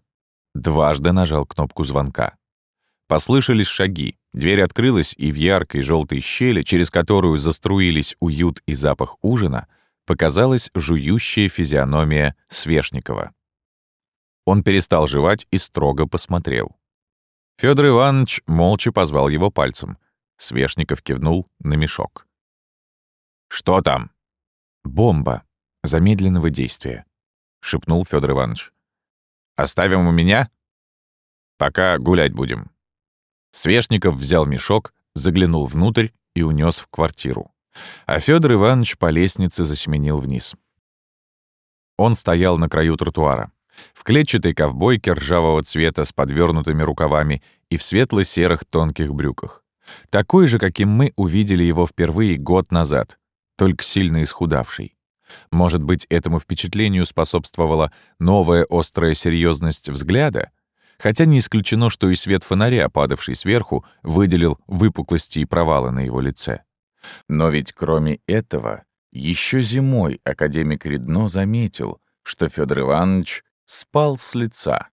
Дважды нажал кнопку звонка. Послышались шаги. Дверь открылась, и в яркой желтой щели, через которую заструились уют и запах ужина, показалась жующая физиономия Свешникова. Он перестал жевать и строго посмотрел. Федор Иванович молча позвал его пальцем. Свешников кивнул на мешок. «Что там?» «Бомба. Замедленного действия», — шепнул Федор Иванович. «Оставим у меня?» «Пока гулять будем». Свешников взял мешок, заглянул внутрь и унес в квартиру. А Федор Иванович по лестнице засеменил вниз. Он стоял на краю тротуара в клетчатой ковбойке ржавого цвета с подвернутыми рукавами и в светло-серых тонких брюках. Такой же, каким мы увидели его впервые год назад, только сильно исхудавший. Может быть, этому впечатлению способствовала новая острая серьезность взгляда? Хотя не исключено, что и свет фонаря, падавший сверху, выделил выпуклости и провалы на его лице. Но ведь кроме этого, еще зимой академик Редно заметил, что Федор Иванович спал с лица.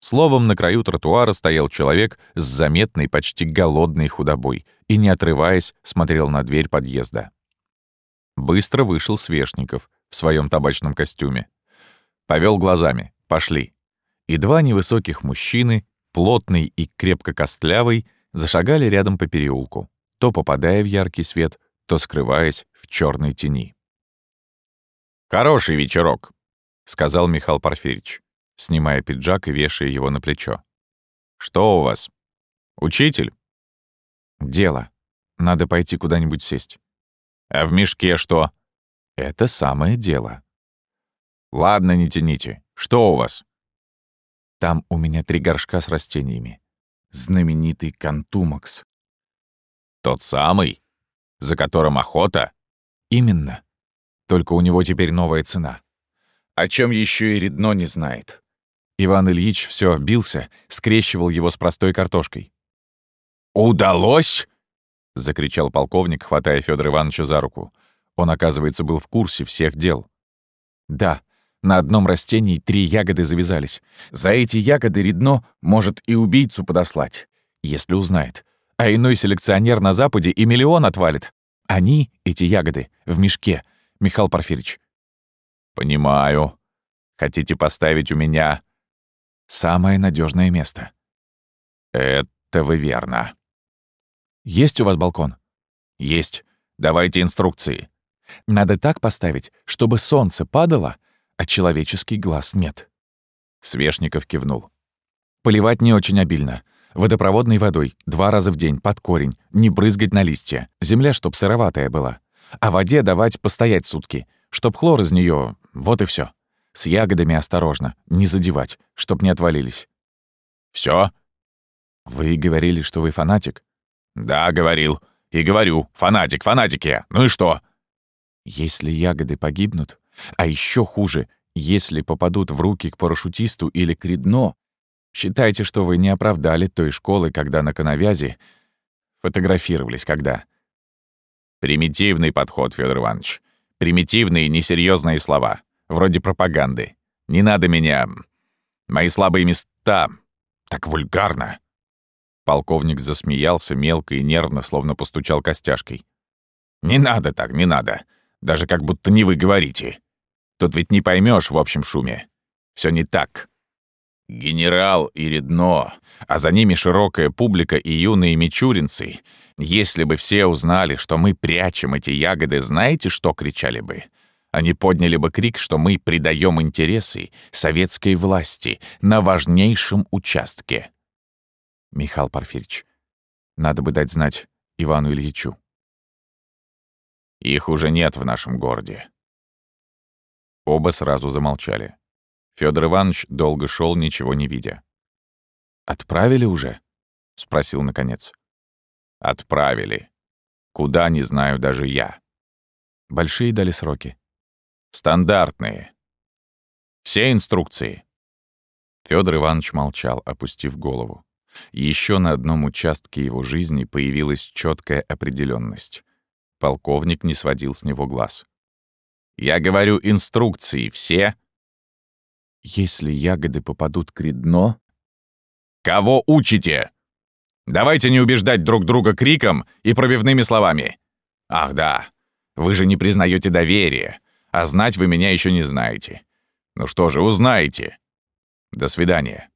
Словом, на краю тротуара стоял человек с заметной, почти голодной худобой и, не отрываясь, смотрел на дверь подъезда. Быстро вышел Свешников в своем табачном костюме. Повел глазами. Пошли. И два невысоких мужчины, плотный и крепко костлявый, зашагали рядом по переулку, то попадая в яркий свет, то скрываясь в черной тени. «Хороший вечерок», — сказал Михаил Порфирич, снимая пиджак и вешая его на плечо. «Что у вас? Учитель?» «Дело. Надо пойти куда-нибудь сесть». «А в мешке что?» «Это самое дело». «Ладно, не тяните. Что у вас?» «Там у меня три горшка с растениями. Знаменитый Кантумакс». «Тот самый? За которым охота?» «Именно. Только у него теперь новая цена о чем еще и Редно не знает. Иван Ильич все бился, скрещивал его с простой картошкой. «Удалось?» — закричал полковник, хватая Федора Ивановича за руку. Он, оказывается, был в курсе всех дел. «Да, на одном растении три ягоды завязались. За эти ягоды Редно может и убийцу подослать, если узнает. А иной селекционер на Западе и миллион отвалит. Они, эти ягоды, в мешке, Михаил Порфирич. «Понимаю. Хотите поставить у меня...» «Самое надежное место». «Это вы верно». Есть у вас балкон? Есть. Давайте инструкции. Надо так поставить, чтобы солнце падало, а человеческий глаз нет. Свешников кивнул. Поливать не очень обильно. Водопроводной водой, два раза в день, под корень, не брызгать на листья. Земля, чтоб сыроватая была. А воде давать постоять сутки, чтоб хлор из нее, вот и все. С ягодами осторожно, не задевать, чтоб не отвалились. Все? Вы говорили, что вы фанатик? Да, говорил. И говорю, фанатик, фанатики. Ну и что? Если ягоды погибнут, а еще хуже, если попадут в руки к парашютисту или к редно, считайте, что вы не оправдали той школы, когда на коновязи фотографировались, когда. Примитивный подход, Федор Иванович. Примитивные, несерьезные слова. Вроде пропаганды. Не надо меня... Мои слабые места... Так вульгарно. Полковник засмеялся мелко и нервно, словно постучал костяшкой. «Не надо так, не надо. Даже как будто не вы говорите. Тут ведь не поймешь в общем шуме. Все не так. Генерал и Редно, а за ними широкая публика и юные мичуринцы. Если бы все узнали, что мы прячем эти ягоды, знаете, что кричали бы? Они подняли бы крик, что мы предаем интересы советской власти на важнейшем участке. Михаил Порфирьевич, надо бы дать знать Ивану Ильичу. Их уже нет в нашем городе. Оба сразу замолчали. Федор Иванович долго шел, ничего не видя. «Отправили уже?» — спросил наконец. «Отправили. Куда, не знаю даже я». «Большие дали сроки?» «Стандартные. Все инструкции». Федор Иванович молчал, опустив голову. Еще на одном участке его жизни появилась четкая определенность. Полковник не сводил с него глаз. Я говорю инструкции все. Если ягоды попадут к дно... Кого учите? Давайте не убеждать друг друга криком и пробивными словами. Ах да, вы же не признаете доверия, а знать вы меня еще не знаете. Ну что же, узнаете. До свидания.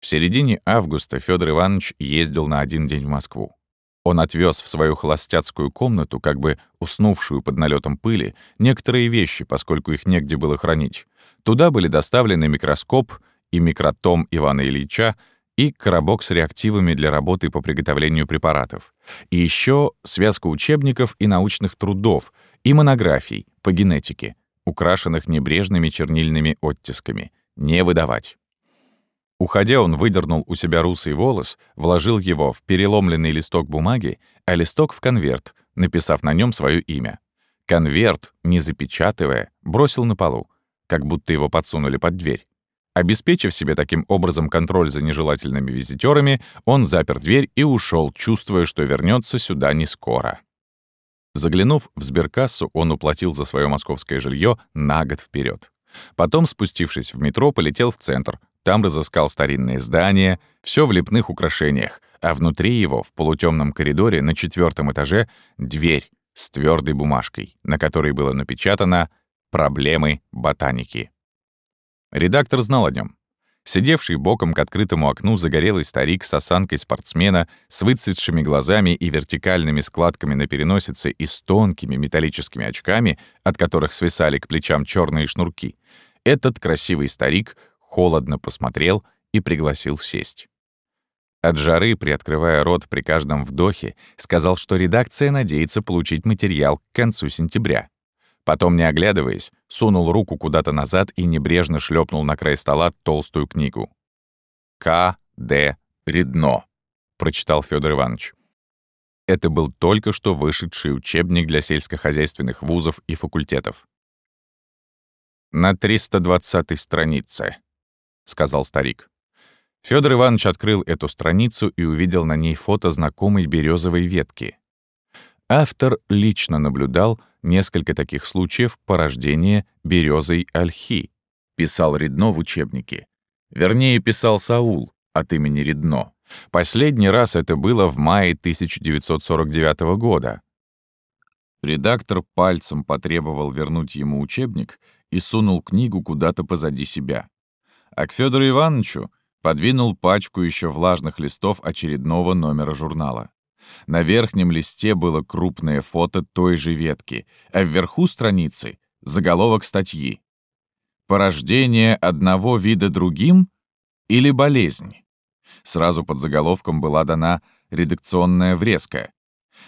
В середине августа Федор Иванович ездил на один день в Москву. Он отвез в свою холостяцкую комнату, как бы уснувшую под налетом пыли, некоторые вещи, поскольку их негде было хранить. Туда были доставлены микроскоп и микротом Ивана Ильича и коробок с реактивами для работы по приготовлению препаратов. И еще связка учебников и научных трудов, и монографий по генетике, украшенных небрежными чернильными оттисками. Не выдавать. Уходя, он выдернул у себя русый волос, вложил его в переломленный листок бумаги, а листок в конверт, написав на нем свое имя. Конверт, не запечатывая, бросил на полу, как будто его подсунули под дверь. Обеспечив себе таким образом контроль за нежелательными визитерами, он запер дверь и ушел, чувствуя, что вернется сюда не скоро. Заглянув в сберкассу, он уплатил за свое московское жилье на год вперед. Потом, спустившись в метро, полетел в центр, там разыскал старинное здание, все в лепных украшениях, а внутри его, в полутемном коридоре на четвертом этаже, дверь с твердой бумажкой, на которой было напечатано «Проблемы ботаники». Редактор знал о нем. Сидевший боком к открытому окну загорелый старик с осанкой спортсмена, с выцветшими глазами и вертикальными складками на переносице и с тонкими металлическими очками, от которых свисали к плечам черные шнурки. Этот красивый старик холодно посмотрел и пригласил сесть. От жары, приоткрывая рот при каждом вдохе, сказал, что редакция надеется получить материал к концу сентября. Потом, не оглядываясь, сунул руку куда-то назад и небрежно шлепнул на край стола толстую книгу. «К. Д. Редно», — прочитал Федор Иванович. Это был только что вышедший учебник для сельскохозяйственных вузов и факультетов. На 320 странице. — сказал старик. Федор Иванович открыл эту страницу и увидел на ней фото знакомой березовой ветки. Автор лично наблюдал несколько таких случаев порождения березой ольхи, писал Редно в учебнике. Вернее, писал Саул от имени Редно. Последний раз это было в мае 1949 года. Редактор пальцем потребовал вернуть ему учебник и сунул книгу куда-то позади себя а к Федору Ивановичу подвинул пачку еще влажных листов очередного номера журнала. На верхнем листе было крупное фото той же ветки, а вверху страницы — заголовок статьи. «Порождение одного вида другим или болезнь?» Сразу под заголовком была дана редакционная врезка.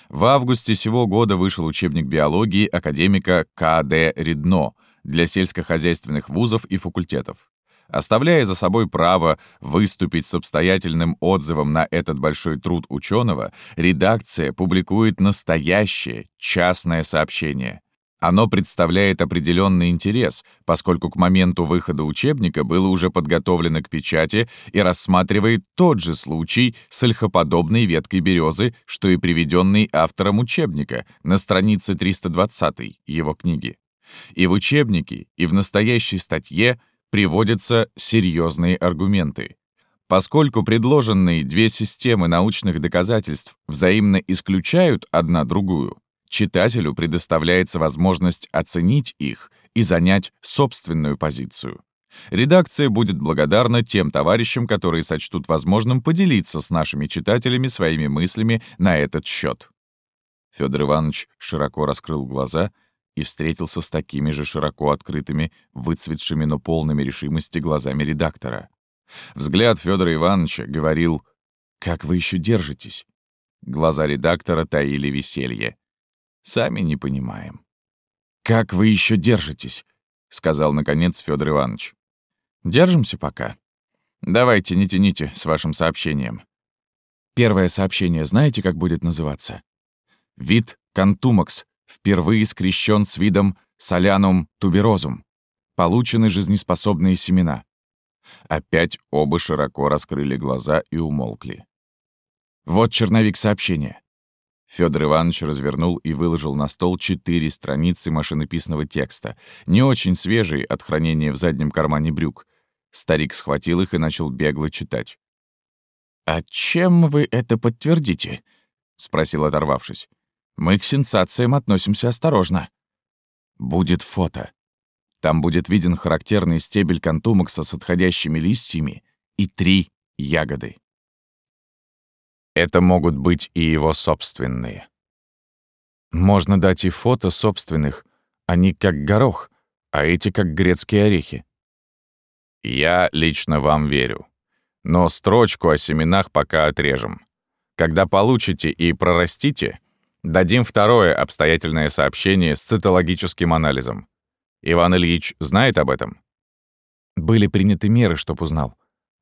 В августе сего года вышел учебник биологии академика К.Д. Редно для сельскохозяйственных вузов и факультетов. Оставляя за собой право выступить с обстоятельным отзывом на этот большой труд ученого, редакция публикует настоящее частное сообщение. Оно представляет определенный интерес, поскольку к моменту выхода учебника было уже подготовлено к печати и рассматривает тот же случай с ольхоподобной веткой березы, что и приведенный автором учебника на странице 320 его книги. И в учебнике, и в настоящей статье приводятся серьезные аргументы. Поскольку предложенные две системы научных доказательств взаимно исключают одна другую, читателю предоставляется возможность оценить их и занять собственную позицию. Редакция будет благодарна тем товарищам, которые сочтут возможным поделиться с нашими читателями своими мыслями на этот счет. Федор Иванович широко раскрыл глаза и встретился с такими же широко открытыми, выцветшими, но полными решимости глазами редактора. Взгляд Федора Ивановича говорил «Как вы еще держитесь?» Глаза редактора таили веселье. Сами не понимаем. «Как вы еще держитесь?» — сказал, наконец, Федор Иванович. «Держимся пока. Давайте, не тяните с вашим сообщением. Первое сообщение знаете, как будет называться? Вид Кантумакс впервые скрещен с видом Солянум туберозум. Получены жизнеспособные семена. Опять оба широко раскрыли глаза и умолкли. Вот черновик сообщения. Федор Иванович развернул и выложил на стол четыре страницы машинописного текста, не очень свежие от хранения в заднем кармане брюк. Старик схватил их и начал бегло читать. «А чем вы это подтвердите?» — спросил, оторвавшись. «Мы к сенсациям относимся осторожно». «Будет фото. Там будет виден характерный стебель контумакса с отходящими листьями и три ягоды». Это могут быть и его собственные. Можно дать и фото собственных. Они как горох, а эти как грецкие орехи. Я лично вам верю. Но строчку о семенах пока отрежем. Когда получите и прорастите, дадим второе обстоятельное сообщение с цитологическим анализом. Иван Ильич знает об этом? Были приняты меры, чтоб узнал.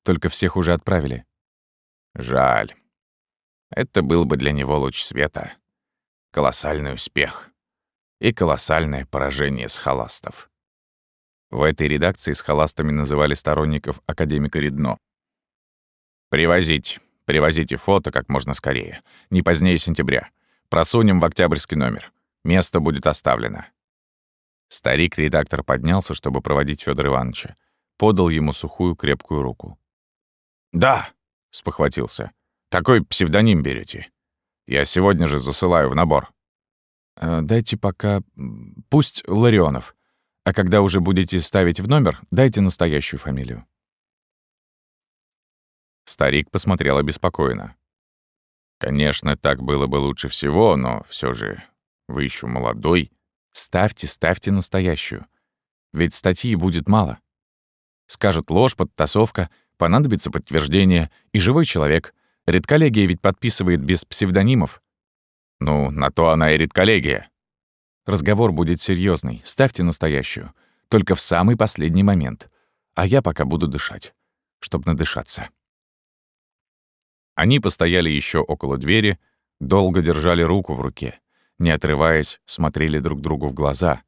Только всех уже отправили. Жаль. Это был бы для него луч света. Колоссальный успех. И колоссальное поражение схоластов. В этой редакции схоластами называли сторонников академика Редно. «Привозить. Привозите фото как можно скорее. Не позднее сентября. Просунем в октябрьский номер. Место будет оставлено». Старик-редактор поднялся, чтобы проводить Федора Ивановича. Подал ему сухую крепкую руку. «Да», — спохватился. Какой псевдоним берете? Я сегодня же засылаю в набор. Э, дайте пока... Пусть Ларионов. А когда уже будете ставить в номер, дайте настоящую фамилию. Старик посмотрел обеспокоенно. Конечно, так было бы лучше всего, но все же вы еще молодой. Ставьте, ставьте настоящую. Ведь статьи будет мало. Скажут ложь, подтасовка, понадобится подтверждение и живой человек — Редколлегия ведь подписывает без псевдонимов. Ну, на то она и редколлегия. Разговор будет серьезный. Ставьте настоящую. Только в самый последний момент. А я пока буду дышать. Чтоб надышаться. Они постояли еще около двери, долго держали руку в руке. Не отрываясь, смотрели друг другу в глаза.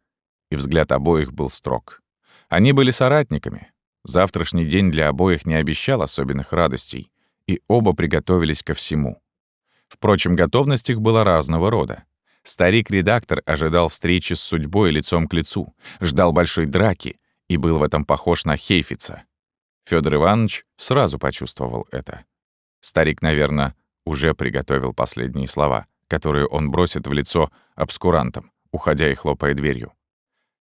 И взгляд обоих был строг. Они были соратниками. Завтрашний день для обоих не обещал особенных радостей и оба приготовились ко всему. Впрочем, готовность их была разного рода. Старик-редактор ожидал встречи с судьбой лицом к лицу, ждал большой драки и был в этом похож на Хейфица. Федор Иванович сразу почувствовал это. Старик, наверное, уже приготовил последние слова, которые он бросит в лицо обскурантам, уходя и хлопая дверью.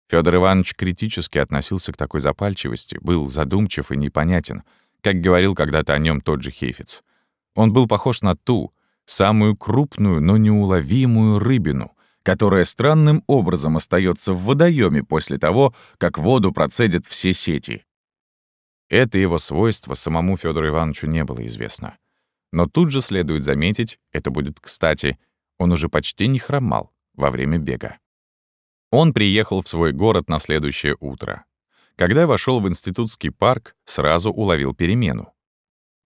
Федор Иванович критически относился к такой запальчивости, был задумчив и непонятен, как говорил когда-то о нем тот же Хейфиц. Он был похож на ту, самую крупную, но неуловимую рыбину, которая странным образом остается в водоеме после того, как воду процедят все сети. Это его свойство самому Федору Ивановичу не было известно. Но тут же следует заметить, это будет кстати, он уже почти не хромал во время бега. Он приехал в свой город на следующее утро. Когда вошел в институтский парк, сразу уловил перемену.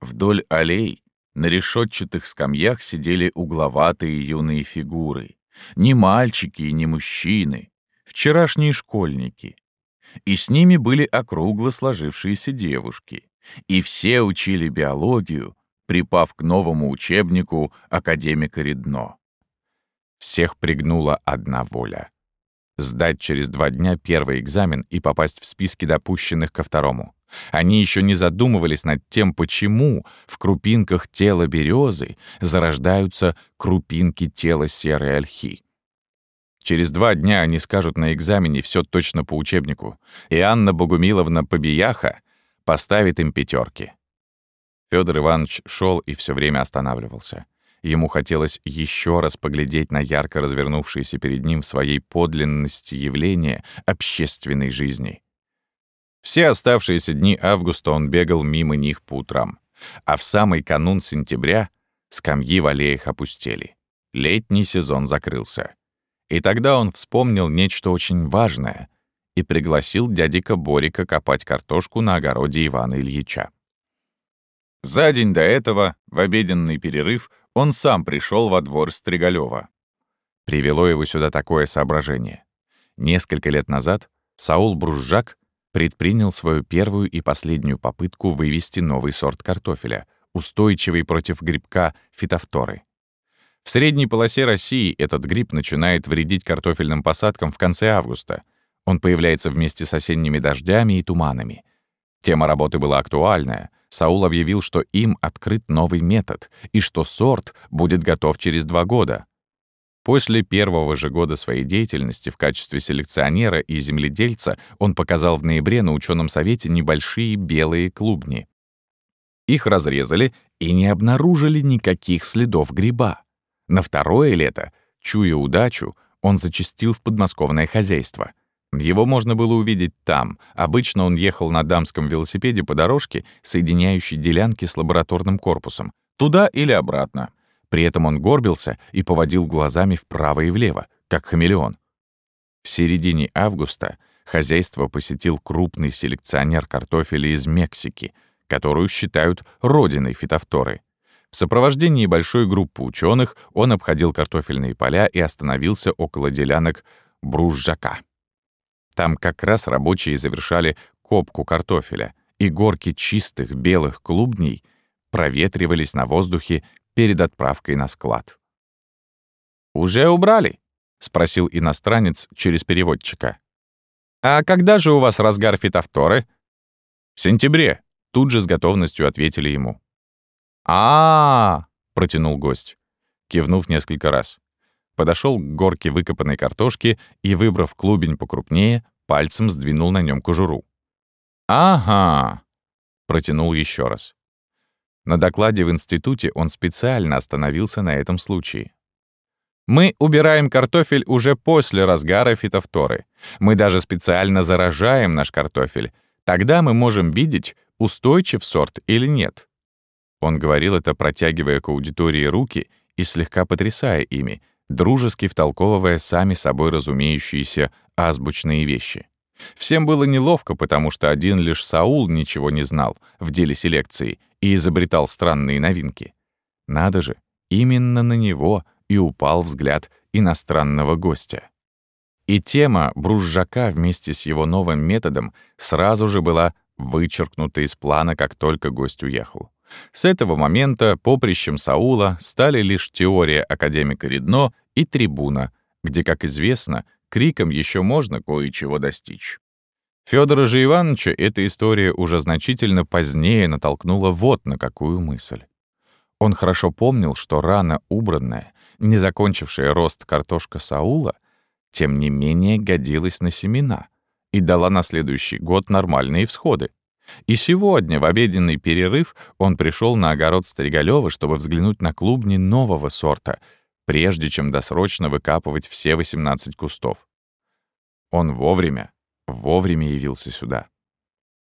Вдоль аллей на решетчатых скамьях сидели угловатые юные фигуры. Не мальчики и не мужчины, вчерашние школьники. И с ними были округло сложившиеся девушки. И все учили биологию, припав к новому учебнику академика Редно. Всех пригнула одна воля — сдать через два дня первый экзамен и попасть в списки допущенных ко второму. Они еще не задумывались над тем, почему в крупинках тела березы зарождаются крупинки тела серой ольхи. Через два дня они скажут на экзамене все точно по учебнику, и Анна Богумиловна Побияха поставит им пятерки. Федор Иванович шел и все время останавливался. Ему хотелось еще раз поглядеть на ярко развернувшееся перед ним в своей подлинности явление общественной жизни. Все оставшиеся дни августа он бегал мимо них по утрам. А в самый канун сентября скамьи в аллеях опустели. Летний сезон закрылся. И тогда он вспомнил нечто очень важное и пригласил дядика Борика копать картошку на огороде Ивана Ильича. За день до этого, в обеденный перерыв, он сам пришел во двор Стригалёва. Привело его сюда такое соображение. Несколько лет назад Саул Бружжак предпринял свою первую и последнюю попытку вывести новый сорт картофеля, устойчивый против грибка фитофторы. В средней полосе России этот гриб начинает вредить картофельным посадкам в конце августа. Он появляется вместе с осенними дождями и туманами. Тема работы была актуальная. Саул объявил, что им открыт новый метод и что сорт будет готов через два года. После первого же года своей деятельности в качестве селекционера и земледельца он показал в ноябре на ученом совете небольшие белые клубни. Их разрезали и не обнаружили никаких следов гриба. На второе лето, чуя удачу, он зачастил в подмосковное хозяйство. Его можно было увидеть там. Обычно он ехал на дамском велосипеде по дорожке, соединяющей делянки с лабораторным корпусом. Туда или обратно. При этом он горбился и поводил глазами вправо и влево, как хамелеон. В середине августа хозяйство посетил крупный селекционер картофеля из Мексики, которую считают родиной фитофторы. В сопровождении большой группы ученых он обходил картофельные поля и остановился около делянок Бружжака. Там как раз рабочие завершали копку картофеля, и горки чистых белых клубней проветривались на воздухе перед отправкой на склад. «Уже убрали?» — спросил иностранец через переводчика. «А когда же у вас разгар фитофторы?» «В сентябре», — тут же с готовностью ответили ему. А, протянул гость, кивнув несколько раз. Подошел к горке выкопанной картошки и, выбрав клубень покрупнее, пальцем сдвинул на нем кожуру. «Ага», — протянул еще раз. На докладе в институте он специально остановился на этом случае. Мы убираем картофель уже после разгара фитофторы. Мы даже специально заражаем наш картофель. Тогда мы можем видеть, устойчив сорт или нет. Он говорил это, протягивая к аудитории руки и слегка потрясая ими, дружески втолковывая сами собой разумеющиеся азбучные вещи. Всем было неловко, потому что один лишь Саул ничего не знал в деле селекции и изобретал странные новинки. Надо же, именно на него и упал взгляд иностранного гостя. И тема Бружжака вместе с его новым методом сразу же была вычеркнута из плана, как только гость уехал. С этого момента поприщем Саула стали лишь теория академика Редно и трибуна, где, как известно, криком еще можно кое-чего достичь. Федора же Ивановича эта история уже значительно позднее натолкнула вот на какую мысль. Он хорошо помнил, что рано убранная, не закончившая рост картошка Саула, тем не менее годилась на семена и дала на следующий год нормальные всходы. И сегодня, в обеденный перерыв, он пришел на огород Стригалёва, чтобы взглянуть на клубни нового сорта, прежде чем досрочно выкапывать все 18 кустов. Он вовремя, вовремя явился сюда.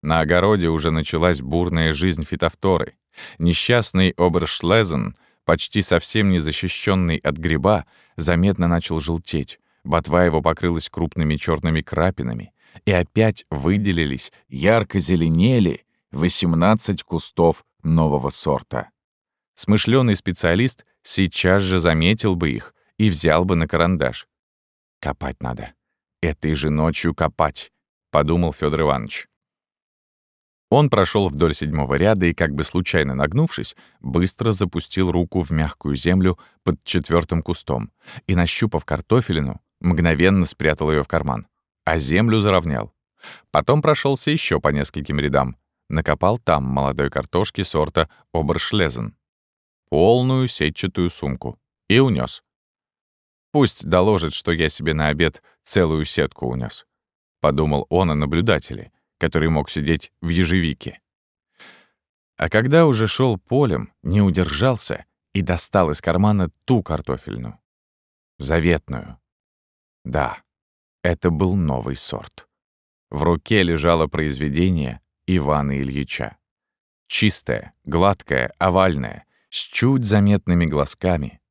На огороде уже началась бурная жизнь фитофторы. Несчастный Обершлезен, почти совсем не защищенный от гриба, заметно начал желтеть. Ботва его покрылась крупными черными крапинами, и опять выделились, ярко зеленели 18 кустов нового сорта. Смышленый специалист сейчас же заметил бы их и взял бы на карандаш. «Копать надо. Этой же ночью копать», — подумал Федор Иванович. Он прошел вдоль седьмого ряда и, как бы случайно нагнувшись, быстро запустил руку в мягкую землю под четвертым кустом и, нащупав картофелину, мгновенно спрятал ее в карман, а землю заровнял. Потом прошелся еще по нескольким рядам, накопал там молодой картошки сорта Обершлезен, полную сетчатую сумку, и унес. Пусть доложит, что я себе на обед целую сетку унес, подумал он о наблюдателе — который мог сидеть в ежевике. А когда уже шел полем, не удержался и достал из кармана ту картофельную. Заветную. Да, это был новый сорт. В руке лежало произведение Ивана Ильича. Чистое, гладкое, овальное, с чуть заметными глазками.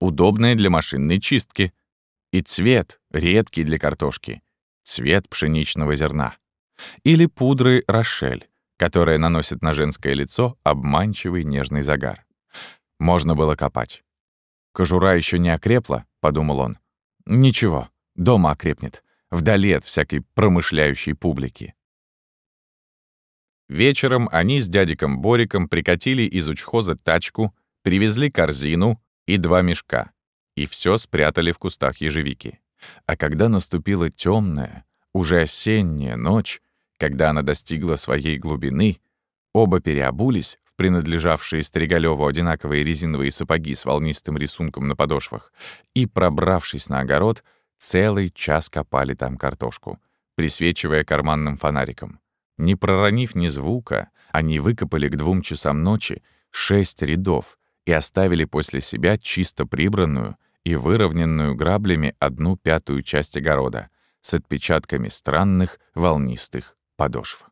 Удобное для машинной чистки. И цвет редкий для картошки. Цвет пшеничного зерна. Или пудры «Рошель», которая наносит на женское лицо обманчивый нежный загар. Можно было копать. «Кожура еще не окрепла», — подумал он. «Ничего, дома окрепнет, вдали от всякой промышляющей публики». Вечером они с дядиком Бориком прикатили из учхоза тачку, привезли корзину и два мешка, и все спрятали в кустах ежевики. А когда наступила темная, уже осенняя ночь, когда она достигла своей глубины, оба переобулись в принадлежавшие Стригалёву одинаковые резиновые сапоги с волнистым рисунком на подошвах и, пробравшись на огород, целый час копали там картошку, присвечивая карманным фонариком. Не проронив ни звука, они выкопали к двум часам ночи шесть рядов и оставили после себя чисто прибранную и выровненную граблями одну пятую часть огорода с отпечатками странных волнистых подошв.